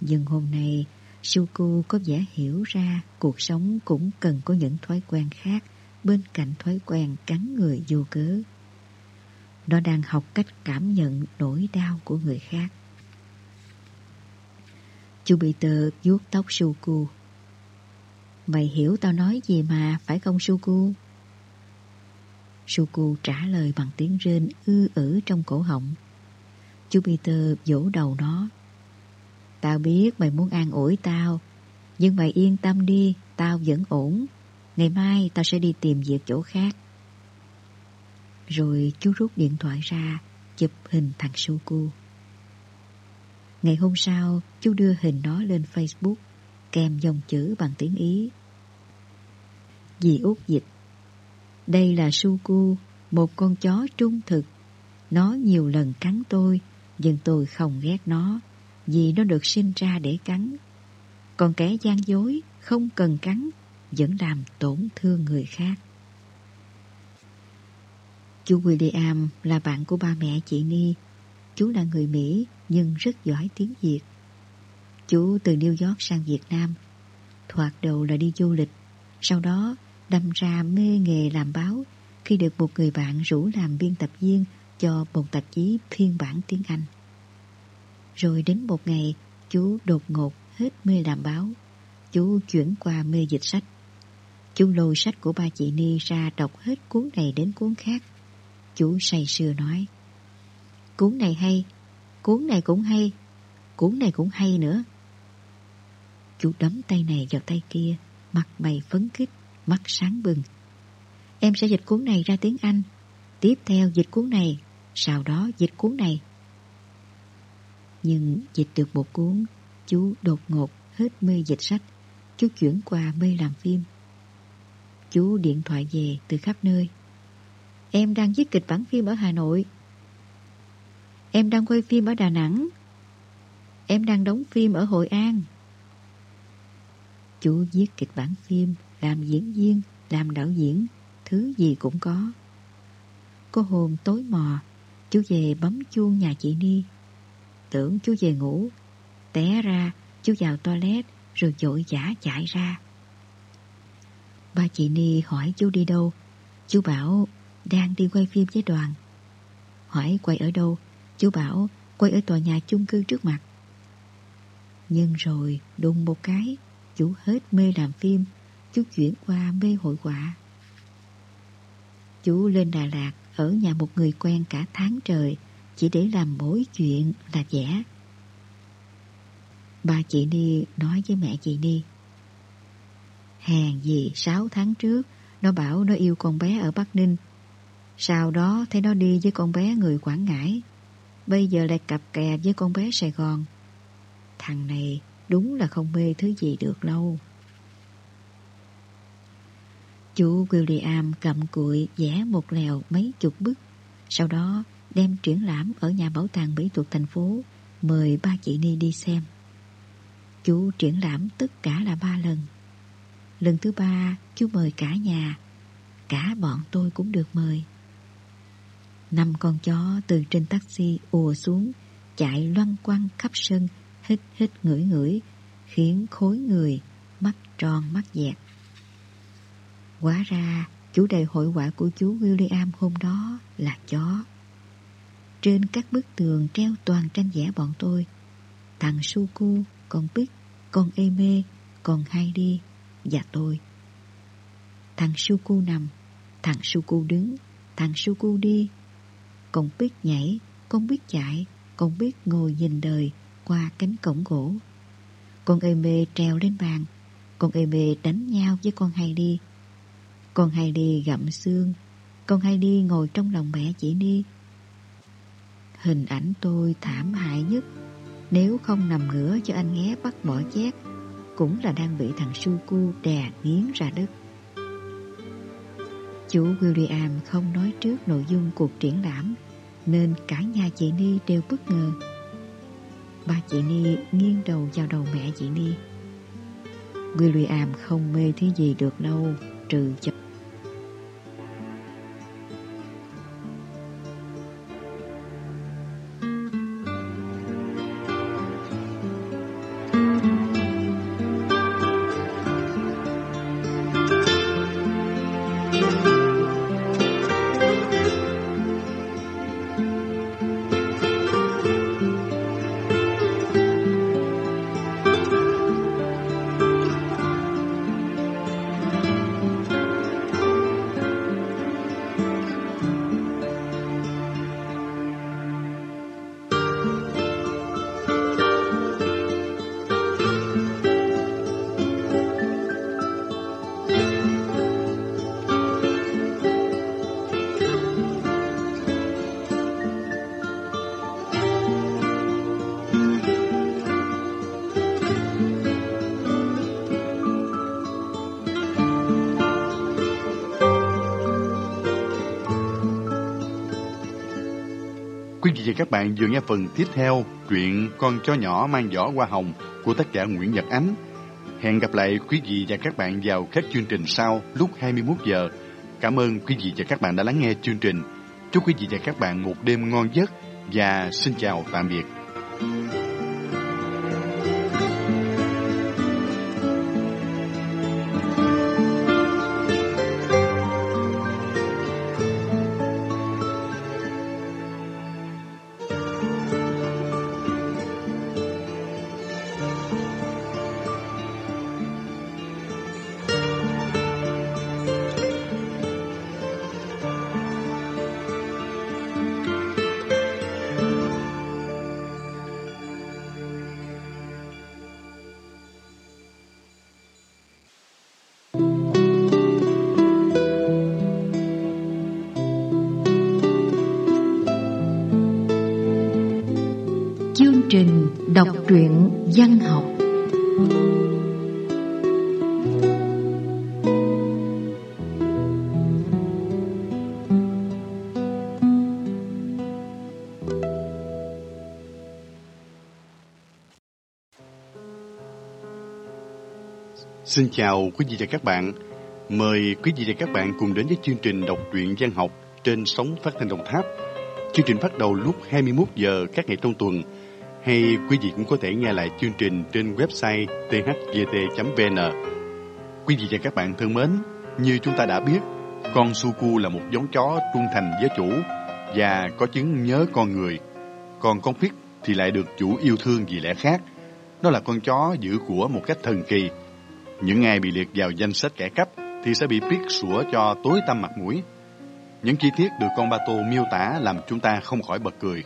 Nhưng hôm nay Suku có vẻ hiểu ra cuộc sống cũng cần có những thói quen khác bên cạnh thói quen cắn người vô cớ. Nó đang học cách cảm nhận nỗi đau của người khác. Chú Peter vuốt tóc Suku. Mày hiểu tao nói gì mà, phải không Suku? Suku trả lời bằng tiếng rên ư ử trong cổ họng. Chú Peter vỗ đầu nó. Tao biết mày muốn an ủi tao, nhưng mày yên tâm đi, tao vẫn ổn. Ngày mai tao sẽ đi tìm việc chỗ khác. Rồi chú rút điện thoại ra, chụp hình thằng Suku. Ngày hôm sau, chú đưa hình nó lên Facebook, kèm dòng chữ bằng tiếng Ý. Dì Út dịch đây là Suku, một con chó trung thực. Nó nhiều lần cắn tôi, nhưng tôi không ghét nó, vì nó được sinh ra để cắn. Còn kẻ gian dối, không cần cắn, vẫn làm tổn thương người khác. Chú William là bạn của ba mẹ chị Ni. Chú là người Mỹ nhưng rất giỏi tiếng Việt. Chú từ New York sang Việt Nam. Thoạt đầu là đi du lịch, sau đó đâm ra mê nghề làm báo khi được một người bạn rủ làm biên tập viên cho một tạp chí phiên bản tiếng Anh. Rồi đến một ngày, chú đột ngột hết mê làm báo. Chú chuyển qua mê dịch sách. Chú lôi sách của ba chị Ni ra đọc hết cuốn này đến cuốn khác. Chú say sưa nói. Cuốn này hay, cuốn này cũng hay, cuốn này cũng hay nữa. Chú đấm tay này vào tay kia, mặt mày phấn khích, mắt sáng bừng. Em sẽ dịch cuốn này ra tiếng Anh, tiếp theo dịch cuốn này, sau đó dịch cuốn này. Nhưng dịch được một cuốn, chú đột ngột hết mê dịch sách, chú chuyển qua mê làm phim. Chú điện thoại về từ khắp nơi. Em đang viết kịch bản phim ở Hà Nội. Em đang quay phim ở Đà Nẵng. Em đang đóng phim ở Hội An. Chú viết kịch bản phim, làm diễn viên, làm đạo diễn, thứ gì cũng có. Có hôm tối mò, chú về bấm chuông nhà chị Ni. Tưởng chú về ngủ, té ra chú vào toilet rồi dội giả chạy ra. Ba chị Ni hỏi chú đi đâu, chú bảo đang đi quay phim với đoàn. Hỏi quay ở đâu, chú bảo quay ở tòa nhà chung cư trước mặt. Nhưng rồi đùng một cái, chú hết mê làm phim, chú chuyển qua mê hội họa. Chú lên Đà Lạt ở nhà một người quen cả tháng trời, chỉ để làm mỗi chuyện là vẽ. Ba chị Ni nói với mẹ chị Ni Hèn gì 6 tháng trước, Nó bảo nó yêu con bé ở Bắc Ninh Sau đó thấy nó đi với con bé người Quảng Ngãi Bây giờ lại cặp kè với con bé Sài Gòn Thằng này đúng là không mê thứ gì được lâu Chú William cầm cụi vẽ một lèo mấy chục bức, Sau đó đem triển lãm ở nhà bảo tàng mỹ thuật thành phố, Mời ba chị Ni đi xem. Chú triển lãm tất cả là ba lần. Lần thứ ba, chú mời cả nhà, Cả bọn tôi cũng được mời. Năm con chó từ trên taxi ùa xuống, Chạy loăn quăng khắp sân, Hít hít ngửi ngửi, Khiến khối người Mắt tròn mắt dẹt quá ra Chủ đề hội họa của chú William hôm đó là chó Trên các bức tường treo toàn tranh vẽ bọn tôi Thằng Suku, con Bích, con Eme, con Heidi và tôi. Thằng Suku nằm, thằng Suku đứng, thằng Suku đi. Con biết nhảy, con biết chạy, con biết ngồi nhìn đời qua cánh cổng gỗ. Con Eme treo lên bàn, con Eme đánh nhau với con Heidi. Con Heidi gặm xương, con Heidi ngồi trong lòng mẹ chị Ni. Hình ảnh tôi thảm hại nhất nếu không nằm ngửa cho anh ghé bắt bỏ chét cũng là đang bị thằng Suku đè nghiến ra đất. Chú William không nói trước nội dung cuộc triển lãm nên cả nhà chị Ni đều bất ngờ. Ba chị Ni nghiêng đầu vào đầu mẹ chị Ni. William không mê thứ gì được đâu trừ chụp Quý vị và các bạn vừa nghe phần tiếp theo truyện Con chó nhỏ mang vỏ hoa hồng của tác giả Nguyễn Nhật Ánh. Hẹn gặp lại quý vị và các bạn vào các chương trình sau lúc 21 giờ. Cảm ơn quý vị và các bạn đã lắng nghe chương trình. Chúc quý vị và các bạn một đêm ngon giấc và xin chào tạm biệt. Xin chào quý vị và các bạn. Mời quý vị và các bạn cùng đến với chương trình đọc truyện văn học trên sóng phát thanh Đồng Tháp. Chương trình bắt đầu lúc 21 giờ các ngày trong tuần. Hay quý vị cũng có thể nghe lại chương trình trên website thgt.vn. Quý vị và các bạn thân mến, như chúng ta đã biết, con Suku là một giống chó trung thành với chủ và có chứng nhớ con người. Còn con Pit thì lại được chủ yêu thương vì lẽ khác. Nó là con chó giữ của một cách thần kỳ. Những ai bị liệt vào danh sách kẻ cắp thì sẽ bị Pit sủa cho tối tăm mặt mũi. Những chi tiết được con Ba Tô miêu tả làm chúng ta không khỏi bật cười.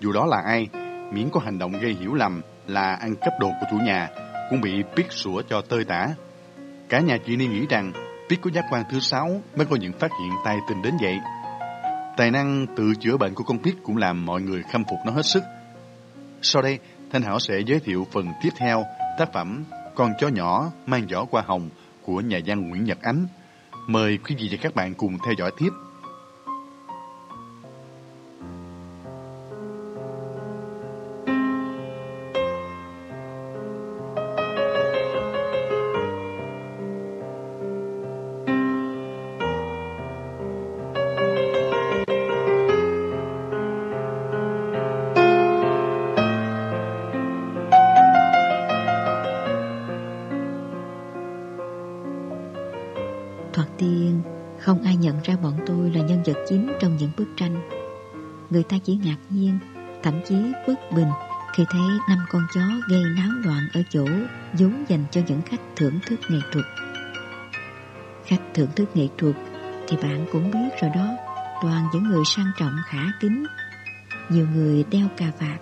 Dù đó là ai, miễn có hành động gây hiểu lầm là ăn cắp đồ của chủ nhà, cũng bị Pit sủa cho tơi tả. Cả nhà chị Ni nghĩ rằng Pit của giác quan thứ sáu mới có những phát hiện tai tình đến vậy. Tài năng tự chữa bệnh của con Pit cũng làm mọi người khâm phục nó hết sức. Sau đây, Thanh Hảo sẽ giới thiệu phần tiếp theo tác phẩm con chó nhỏ mang vỏ hoa hồng của nhà văn Nguyễn Nhật Ánh. Mời quý vị và các bạn cùng theo dõi tiếp. Người ta chỉ ngạc nhiên, thậm chí bất bình khi thấy năm con chó gây náo loạn ở chỗ vốn dành cho những khách thưởng thức nghệ thuật. Khách thưởng thức nghệ thuật thì bạn cũng biết rồi đó, toàn những người sang trọng khả kính. Nhiều người đeo cà vạt,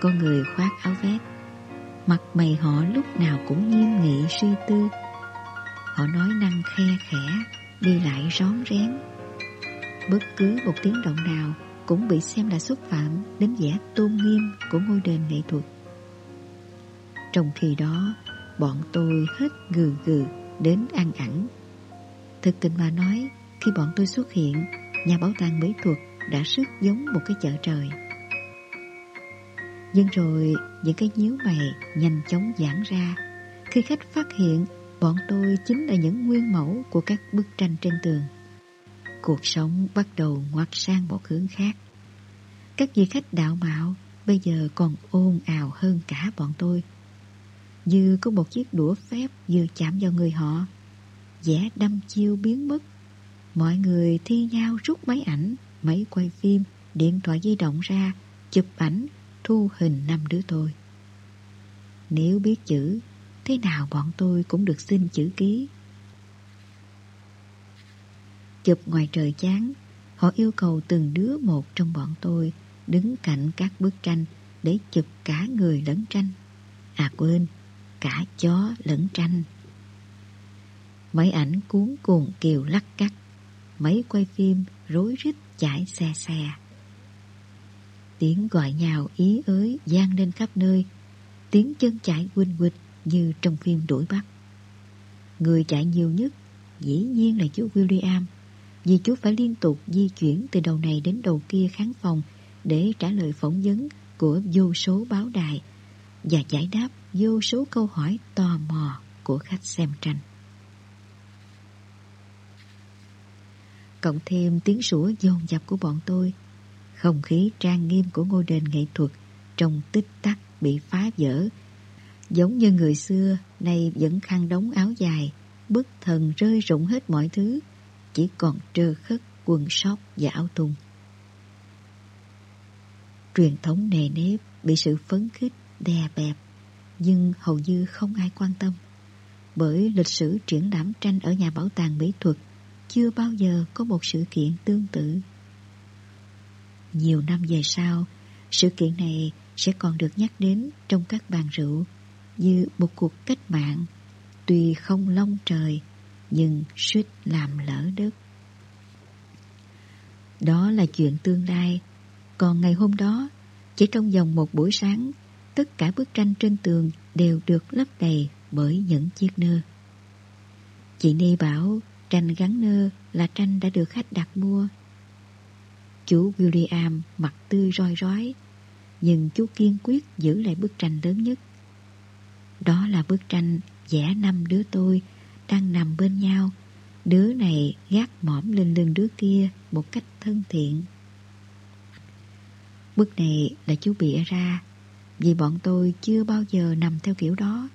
có người khoác áo vest. Mặt mày họ lúc nào cũng nghiêm nghị suy tư Họ nói năng khe khẽ, đi lại rón rén. Bất cứ một tiếng động nào cũng bị xem là xúc phạm đến vẻ tôn nghiêm của ngôi đền nghệ thuật. Trong khi đó, bọn tôi hết gừ gừ đến ăn ẳng. Thực tình mà nói, khi bọn tôi xuất hiện, nhà bảo tàng mỹ thuật đã sức giống một cái chợ trời. Nhưng rồi những cái nhíu mày nhanh chóng giãn ra khi khách phát hiện Bọn tôi chính là những nguyên mẫu của các bức tranh trên tường. Cuộc sống bắt đầu ngoặt sang một hướng khác. Các vị khách đạo mạo bây giờ còn ồn ào hơn cả bọn tôi. Như có một chiếc đũa phép vừa chạm vào người họ. vẻ đâm chiêu biến mất. Mọi người thi nhau rút máy ảnh, máy quay phim, điện thoại di động ra, chụp ảnh, thu hình năm đứa tôi. Nếu biết chữ Thế nào bọn tôi cũng được xin chữ ký Chụp ngoài trời chán. Họ yêu cầu từng đứa một trong bọn tôi Đứng cạnh các bức tranh Để chụp cả người lẫn tranh. À quên, Cả chó lẫn tranh. Mấy ảnh cuốn cuồng kiều lắc cắt. Mấy quay phim rối rít chạy xe xe Tiếng gọi nhào ý ới gian lên khắp nơi. Tiếng chân chạy quỳnh quịch như trong phim đuổi bắt. Người chạy nhiều nhất dĩ nhiên là chú William vì chú phải liên tục di chuyển từ đầu này đến đầu kia khán phòng để trả lời phỏng vấn của vô số báo đài và giải đáp vô số câu hỏi tò mò của khách xem tranh. Cộng thêm tiếng sủa dồn dập của bọn tôi, không khí trang nghiêm của ngôi đền nghệ thuật trong tích tắc bị phá vỡ. Giống như người xưa, nay vẫn khăn đóng áo dài, bức thần rơi rụng hết mọi thứ, chỉ còn trơ khất quần sóc và áo thun. Truyền thống nề nếp bị sự phấn khích, đè bẹp, nhưng hầu như không ai quan tâm. Bởi lịch sử triển lãm tranh ở nhà bảo tàng mỹ thuật chưa bao giờ có một sự kiện tương tự. Nhiều năm về sau, sự kiện này sẽ còn được nhắc đến trong các bàn rượu như một cuộc cách mạng, tuy không long trời, nhưng suýt làm lỡ đất. Đó là chuyện tương lai, còn ngày hôm đó, chỉ trong vòng một buổi sáng, tất cả bức tranh trên tường đều được lấp đầy bởi những chiếc nơ. Chị Ni bảo tranh gắn nơ là tranh đã được khách đặt mua. Chú William mặt tươi roi rói, nhưng chú kiên quyết giữ lại bức tranh lớn nhất. Đó là bức tranh vẽ năm đứa tôi đang nằm bên nhau, đứa này gác mõm lên lưng đứa kia một cách thân thiện. Bức này là chú bịa ra vì bọn tôi chưa bao giờ nằm theo kiểu đó.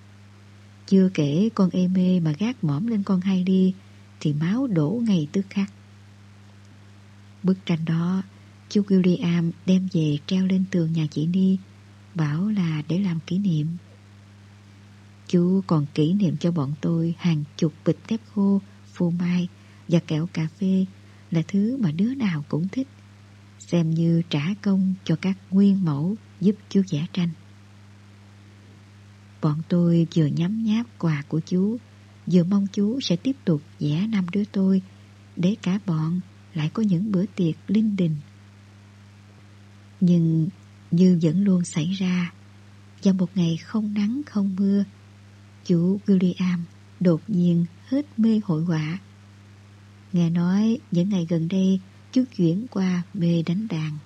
Chưa kể con ê mê mà gác mõm lên con hai đi thì máu đổ ngay tức khắc. Bức tranh đó chú William đem về treo lên tường nhà chị Ni bảo là để làm kỷ niệm. Chú còn kỷ niệm cho bọn tôi hàng chục bịch tép khô, phô mai và kẹo cà phê là thứ mà đứa nào cũng thích xem như trả công cho các nguyên mẫu giúp chú vẽ tranh. Bọn tôi vừa nhắm nháp quà của chú, vừa mong chú sẽ tiếp tục vẽ năm đứa tôi, để cả bọn lại có những bữa tiệc linh đình. Nhưng như vẫn luôn xảy ra, vào một ngày không nắng không mưa, chú William đột nhiên hết mê hội họa. Nghe nói những ngày gần đây chú chuyển qua mê đánh đàn.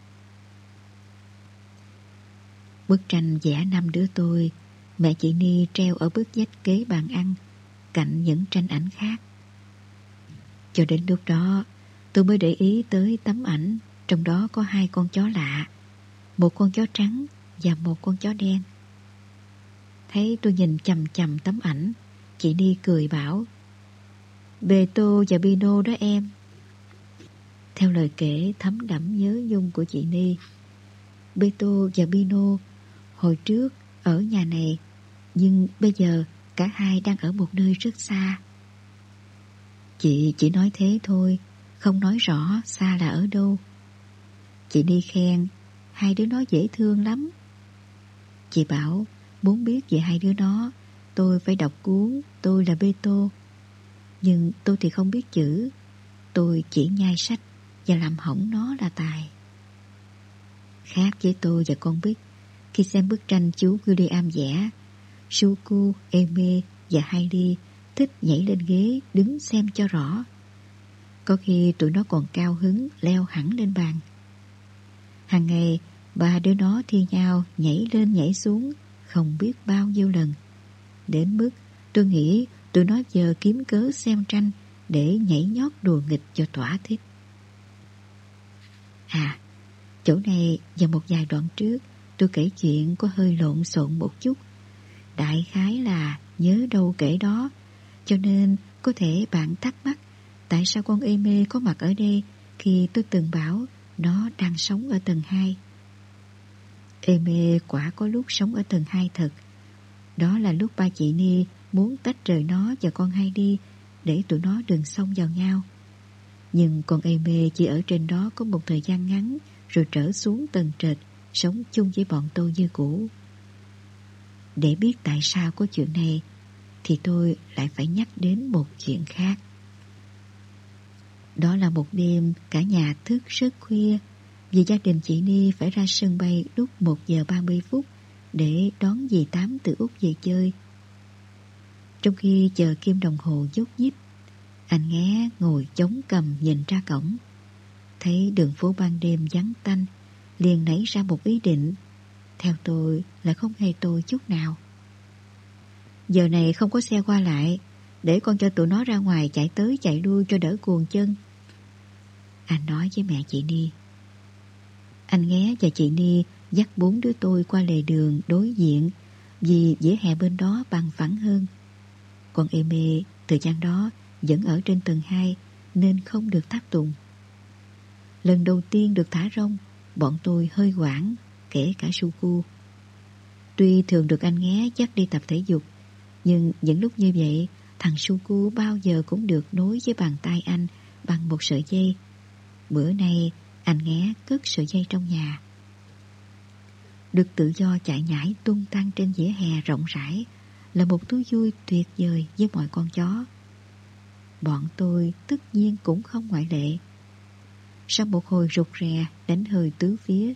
Bức tranh vẽ năm đứa tôi, Mẹ chị Ni treo ở bức vách kế bàn ăn, Cạnh những tranh ảnh khác Cho đến lúc đó, Tôi mới để ý tới tấm ảnh, Trong đó có hai con chó lạ, Một con chó trắng Và một con chó đen Thấy tôi nhìn chầm chầm tấm ảnh, Chị Ni cười bảo Bê Tô và Bino đó em. Theo lời kể, thấm đẫm nhớ nhung của chị Ni Bê Tô và Bino Hồi trước ở nhà này, Nhưng bây giờ cả hai đang ở một nơi rất xa. Chị chỉ nói thế thôi, Không nói rõ xa là ở đâu. Chị Ni khen, Hai đứa nó dễ thương lắm. Chị bảo Muốn biết về hai đứa nó Tôi phải đọc cuốn Tôi là Bê Tô Nhưng tôi thì không biết chữ Tôi chỉ nhai sách Và làm hỏng nó là tài Khác với tôi và con Bích khi xem bức tranh chú William vẽ, Suku, Eme và Heidi thích nhảy lên ghế đứng xem cho rõ. Có khi tụi nó còn cao hứng leo hẳn lên bàn. Hàng ngày, ba đứa nó thi nhau nhảy lên nhảy xuống không biết bao nhiêu lần. Đến mức tôi nghĩ tôi nói giờ kiếm cớ xem tranh để nhảy nhót đùa nghịch cho thỏa thích. À, chỗ này vào một vài đoạn trước Tôi kể chuyện có hơi lộn xộn một chút Đại khái là nhớ đâu kể đó Cho nên có thể bạn thắc mắc Tại sao con ê mê có mặt ở đây Khi tôi từng bảo Nó đang sống ở tầng 2 Ê mê quả có lúc sống ở tầng hai thật Đó là lúc ba chị Ni Muốn tách rời nó và con hai đi Để tụi nó đừng xông vào nhau Nhưng con ê mê chỉ ở trên đó Có một thời gian ngắn Rồi trở xuống tầng trệt sống chung với bọn tôi như cũ. Để biết tại sao có chuyện này, thì tôi lại phải nhắc đến một chuyện khác. Đó là một đêm cả nhà thức rất khuya vì gia đình chị Ni phải ra sân bay lúc 1 giờ 30 phút để đón dì Tám từ Úc về chơi. Trong khi chờ kim đồng hồ dốt nhíp, anh nghe ngồi chống cầm nhìn ra cổng. Thấy đường phố ban đêm vắng tanh liền nảy ra một ý định. Theo tôi là không hề tôi chút nào. Giờ này không có xe qua lại, để con cho tụi nó ra ngoài chạy tới chạy đuôi cho đỡ cuồng chân. Anh nói với mẹ chị Ni. Anh Nghé và chị Ni dắt bốn đứa tôi qua lề đường đối diện vì dễ hè bên đó bằng phẳng hơn. Còn Eme từ gian đó vẫn ở trên tầng 2 nên không được tháp tùng. Lần đầu tiên được thả rông, bọn tôi hơi quảng, kể cả Suku. Tuy thường được anh Nghé dắt đi tập thể dục, nhưng những lúc như vậy, thằng Suku bao giờ cũng được nối với bàn tay anh bằng một sợi dây. Bữa nay, anh nghe cất sợi dây trong nhà. Được tự do chạy nhảy tung tăng trên dĩa hè rộng rãi là một thú vui tuyệt vời với mọi con chó. Bọn tôi tất nhiên cũng không ngoại lệ. Sau một hồi rụt rè đánh hơi tứ phía,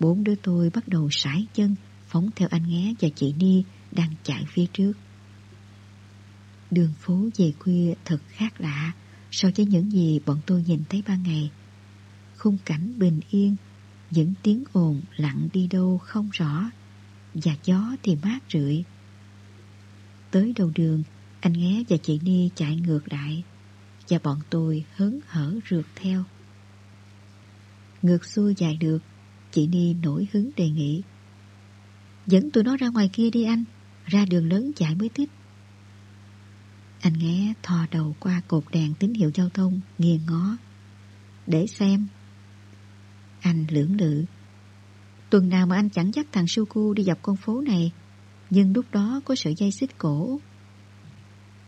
bốn đứa tôi bắt đầu sải chân phóng theo anh nghe và chị Ni đang chạy phía trước. Đường phố về khuya thật khác lạ so với những gì bọn tôi nhìn thấy ban ngày. Khung cảnh bình yên, những tiếng ồn lặng đi đâu không rõ, và gió thì mát rượi. Tới đầu đường, anh nghé và chị Ni chạy ngược lại, và bọn tôi hớn hở rượt theo. Ngược xuôi dài được, chị Ni nổi hứng đề nghị. Dẫn tụi nó ra ngoài kia đi anh, ra đường lớn chạy mới thích. Anh nghe thò đầu qua cột đèn tín hiệu giao thông, nghiêng ngó. Để xem. Anh lưỡng lự. Tuần nào mà anh chẳng dắt thằng Suku đi dọc con phố này, nhưng lúc đó có sợi dây xích cổ.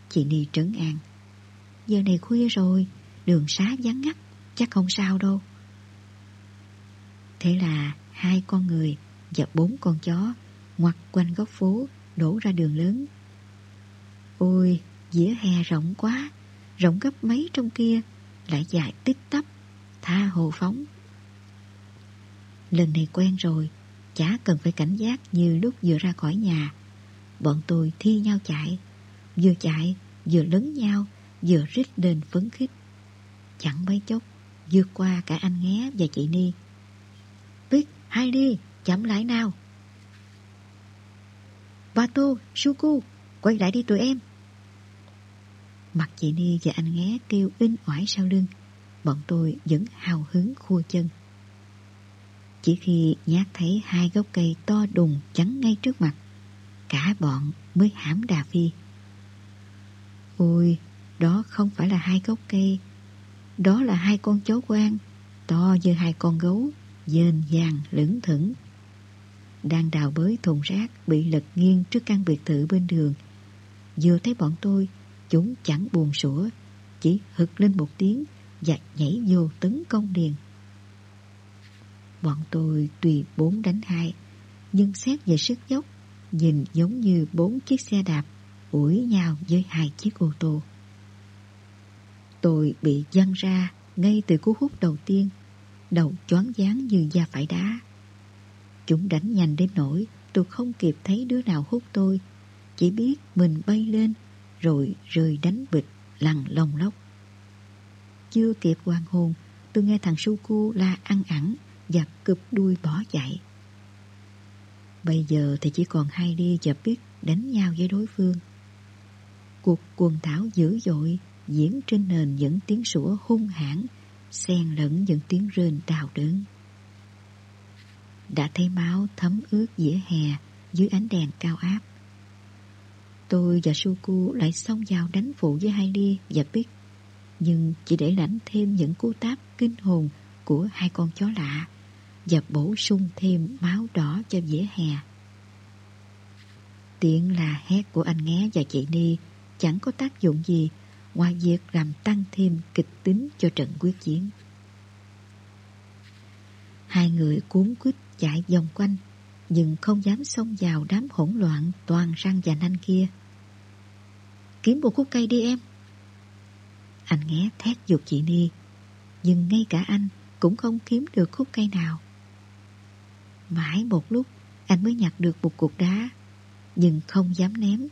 Chị Ni trấn an. Giờ này khuya rồi, đường xá vắng ngắt, chắc không sao đâu. Thế là hai con người và bốn con chó ngoặt quanh góc phố đổ ra đường lớn. Ôi, dĩa hè rộng quá, rộng gấp mấy trong kia, lại dài tích tắp, tha hồ phóng. Lần này quen rồi, chả cần phải cảnh giác như lúc vừa ra khỏi nhà. Bọn tôi thi nhau chạy, vừa chạy, vừa lớn nhau, vừa rít lên phấn khích. Chẳng mấy chốc, vượt qua cả anh nghé và chị Ni. Vic, hai đi, chậm lại nào. Bato, Suku, quay lại đi tụi em. Mặt chị Ni và anh nghé kêu in oải sau lưng. Bọn tôi vẫn hào hứng khua chân. Chỉ khi nhát thấy hai gốc cây to đùng chắn ngay trước mặt, cả bọn mới hãm đà phi. Ôi, đó không phải là hai gốc cây, đó là hai con chó quang, to như hai con gấu, dên dàng lững thững. Đang đào bới thùng rác bị lật nghiêng trước căn biệt thự bên đường. Vừa thấy bọn tôi, chúng chẳng buồn sủa, chỉ hực lên một tiếng và nhảy vô tấn công điền. Bọn tôi tùy bốn đánh hai, nhưng xét về sức dốc, nhìn giống như bốn chiếc xe đạp ủi nhau với hai chiếc ô tô. Tôi bị văng ra ngay từ cú hút đầu tiên, đầu choáng váng như da phải đá. Chúng đánh nhanh đến nỗi tôi không kịp thấy đứa nào hút tôi, chỉ biết mình bay lên rồi rơi đánh bịch lằn lông lóc. Chưa kịp hoàng hồn, tôi nghe thằng Suku la ăn ẳng và cụp đuôi bỏ chạy. Bây giờ thì chỉ còn hai đi và biết đánh nhau với đối phương. Cuộc quần thảo dữ dội diễn trên nền những tiếng sủa hung hãn, xen lẫn những tiếng rên đau đớn. Đã thấy máu thấm ướt dĩa hè dưới ánh đèn cao áp. Tôi và Suku lại xông vào đánh phụ với Hailey và Bích, nhưng chỉ để lãnh thêm những cú táp kinh hồn của hai con chó lạ và bổ sung thêm máu đỏ cho dĩa hè. Tiếng là hét của anh nghé và chị Ni chẳng có tác dụng gì ngoài việc làm tăng thêm kịch tính cho trận quyết chiến. Hai người cuốn quýt chạy vòng quanh, nhưng không dám xông vào đám hỗn loạn toàn răng và nanh kia. Kiếm một khúc cây đi em. Anh nghe thét dục chị Ni, nhưng ngay cả anh cũng không kiếm được khúc cây nào. Mãi một lúc, anh mới nhặt được một cục đá, nhưng không dám ném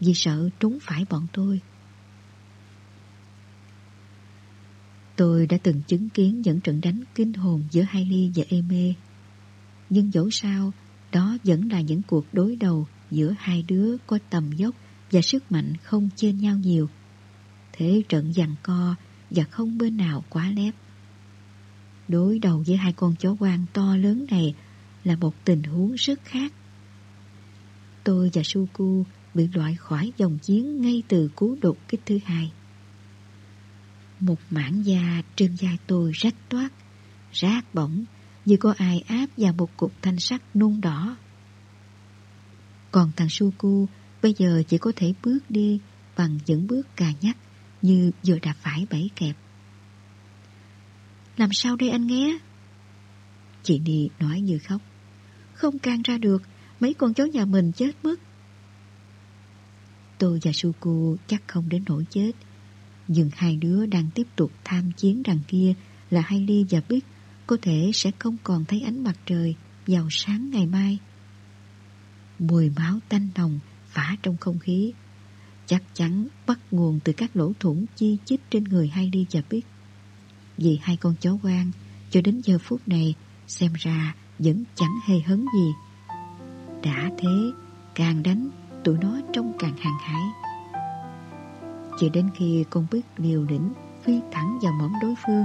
vì sợ trúng phải bọn tôi. Tôi đã từng chứng kiến những trận đánh kinh hồn giữa Hailey và Eme Nhưng dẫu sao, đó vẫn là những cuộc đối đầu giữa hai đứa có tầm dốc và sức mạnh không trên nhau nhiều. Thế trận giằng co và không bên nào quá lép. Đối đầu với hai con chó quan to lớn này là một tình huống rất khác. Tôi và Suku bị loại khỏi dòng chiến ngay từ cú đột kích thứ hai. Một mảng da trên vai tôi rách toát, rác bỏng như có ai áp vào một cục thanh sắt nung đỏ. Còn thằng Suku bây giờ chỉ có thể bước đi bằng những bước cà nhắc như vừa đạp phải bẫy kẹp. Làm sao đây anh nghe? Chị Ni nói như khóc. Không can ra được, mấy con chó nhà mình chết mất. Tôi và Suku chắc không đến nỗi chết. Nhưng hai đứa đang tiếp tục tham chiến đằng kia là Hailey và Bích có thể sẽ không còn thấy ánh mặt trời vào sáng ngày mai. Mùi máu tanh nồng phả trong không khí. Chắc chắn bắt nguồn từ các lỗ thủng chi chít trên người Hailey và Bích. Vì hai con chó quan cho đến giờ phút này xem ra vẫn chẳng hề hấn gì. Đã thế, càng đánh, tụi nó trông càng hàng hải. Chỉ đến khi con biết liều lĩnh phi thẳng vào mõm đối phương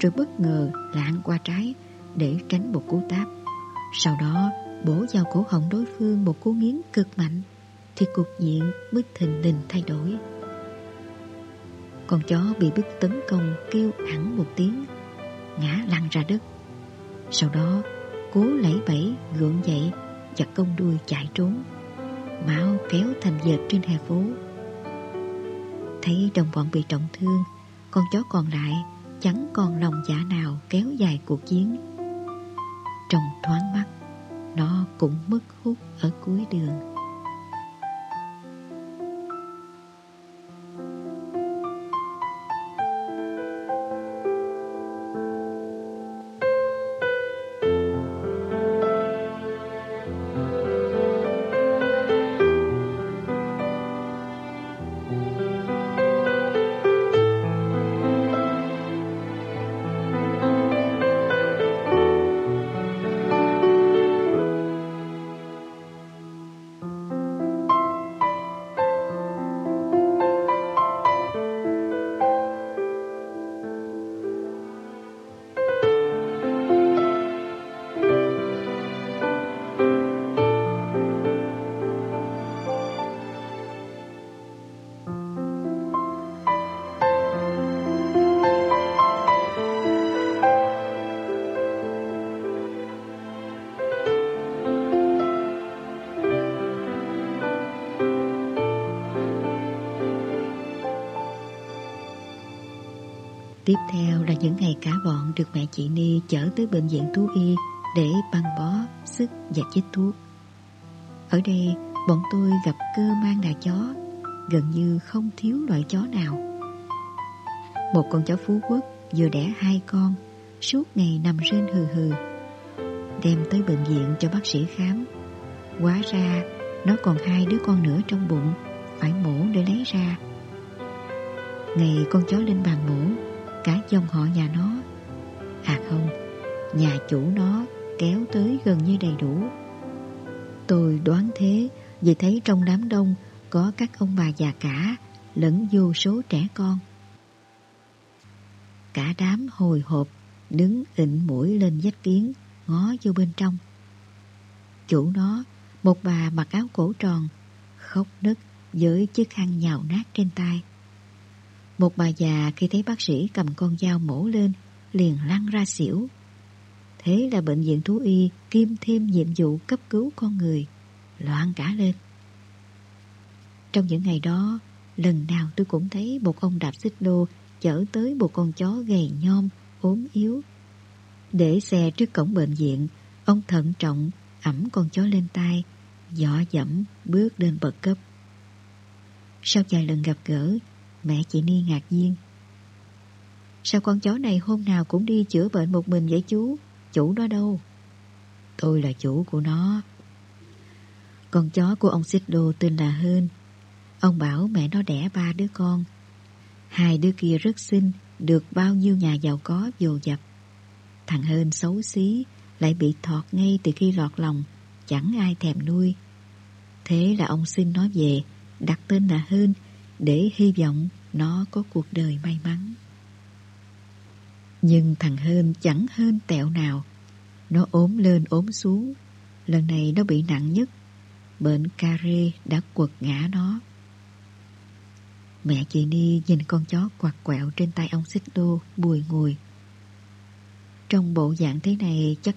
rồi bất ngờ lạng qua trái để tránh một cú táp. Sau đó bổ vào cổ họng đối phương một cú nghiến cực mạnh thì cục diện mới thình lình thay đổi. Con chó bị bức tấn công kêu hẳn một tiếng, ngã lăn ra đất. Sau đó, cố lẫy bẫy gượng dậy chặt công đuôi chạy trốn. Máu kéo thành dệt trên hè phố. Thấy đồng bọn bị trọng thương, con chó còn lại chẳng còn lòng dạ nào kéo dài cuộc chiến. Trong thoáng mắt, nó cũng mất hút ở cuối đường. Tiếp theo là những ngày cả bọn được mẹ chị Ni chở tới bệnh viện thú y để băng bó, sức và chích thuốc. Ở đây, bọn tôi gặp cơ mang đà chó, gần như không thiếu loại chó nào. Một con chó Phú Quốc vừa đẻ hai con, suốt ngày nằm rên hừ hừ. Đem tới bệnh viện cho bác sĩ khám. quá ra, nó còn hai đứa con nữa trong bụng, phải mổ để lấy ra. Ngày con chó lên bàn mổ, cả dòng họ nhà nó. À không, nhà chủ nó kéo tới gần như đầy đủ. Tôi đoán thế vì thấy trong đám đông có các ông bà già cả lẫn vô số trẻ con. Cả đám hồi hộp đứng ịnh mũi lên vách kiến ngó vô bên trong. Chủ nó, một bà mặc áo cổ tròn, khóc nức với chiếc khăn nhào nát trên tay. Một bà già khi thấy bác sĩ cầm con dao mổ lên liền lăn ra xỉu. Thế là bệnh viện thú y kiêm thêm nhiệm vụ cấp cứu con người, loạn cả lên. Trong những ngày đó, lần nào tôi cũng thấy một ông đạp xích lô chở tới một con chó gầy nhom, ốm yếu. Để xe trước cổng bệnh viện, ông thận trọng ẩm con chó lên tay, dọ dẫm bước lên bậc cấp. Sau vài lần gặp gỡ, Mẹ chị Ni ngạc nhiên. Sao con chó này hôm nào cũng đi chữa bệnh một mình vậy chú? Chủ nó đâu? Tôi là chủ của nó. Con chó của ông Xích Đô tên là Hên. Ông bảo mẹ nó đẻ ba đứa con. Hai đứa kia rất xinh Được bao nhiêu nhà giàu có dồ dập. Thằng Hên xấu xí lại bị thọt ngay từ khi lọt lòng, chẳng ai thèm nuôi. Thế là ông xin nó về, đặt tên là Hên, để hy vọng nó có cuộc đời may mắn. Nhưng thằng Hên chẳng hơn tẹo nào. Nó ốm lên ốm xuống. Lần này nó bị nặng nhất. Bệnh cà rê đã quật ngã nó. Mẹ chị Ni nhìn con chó quạt quẹo trên tay ông xích đô, bùi ngùi. Trong bộ dạng thế này chắc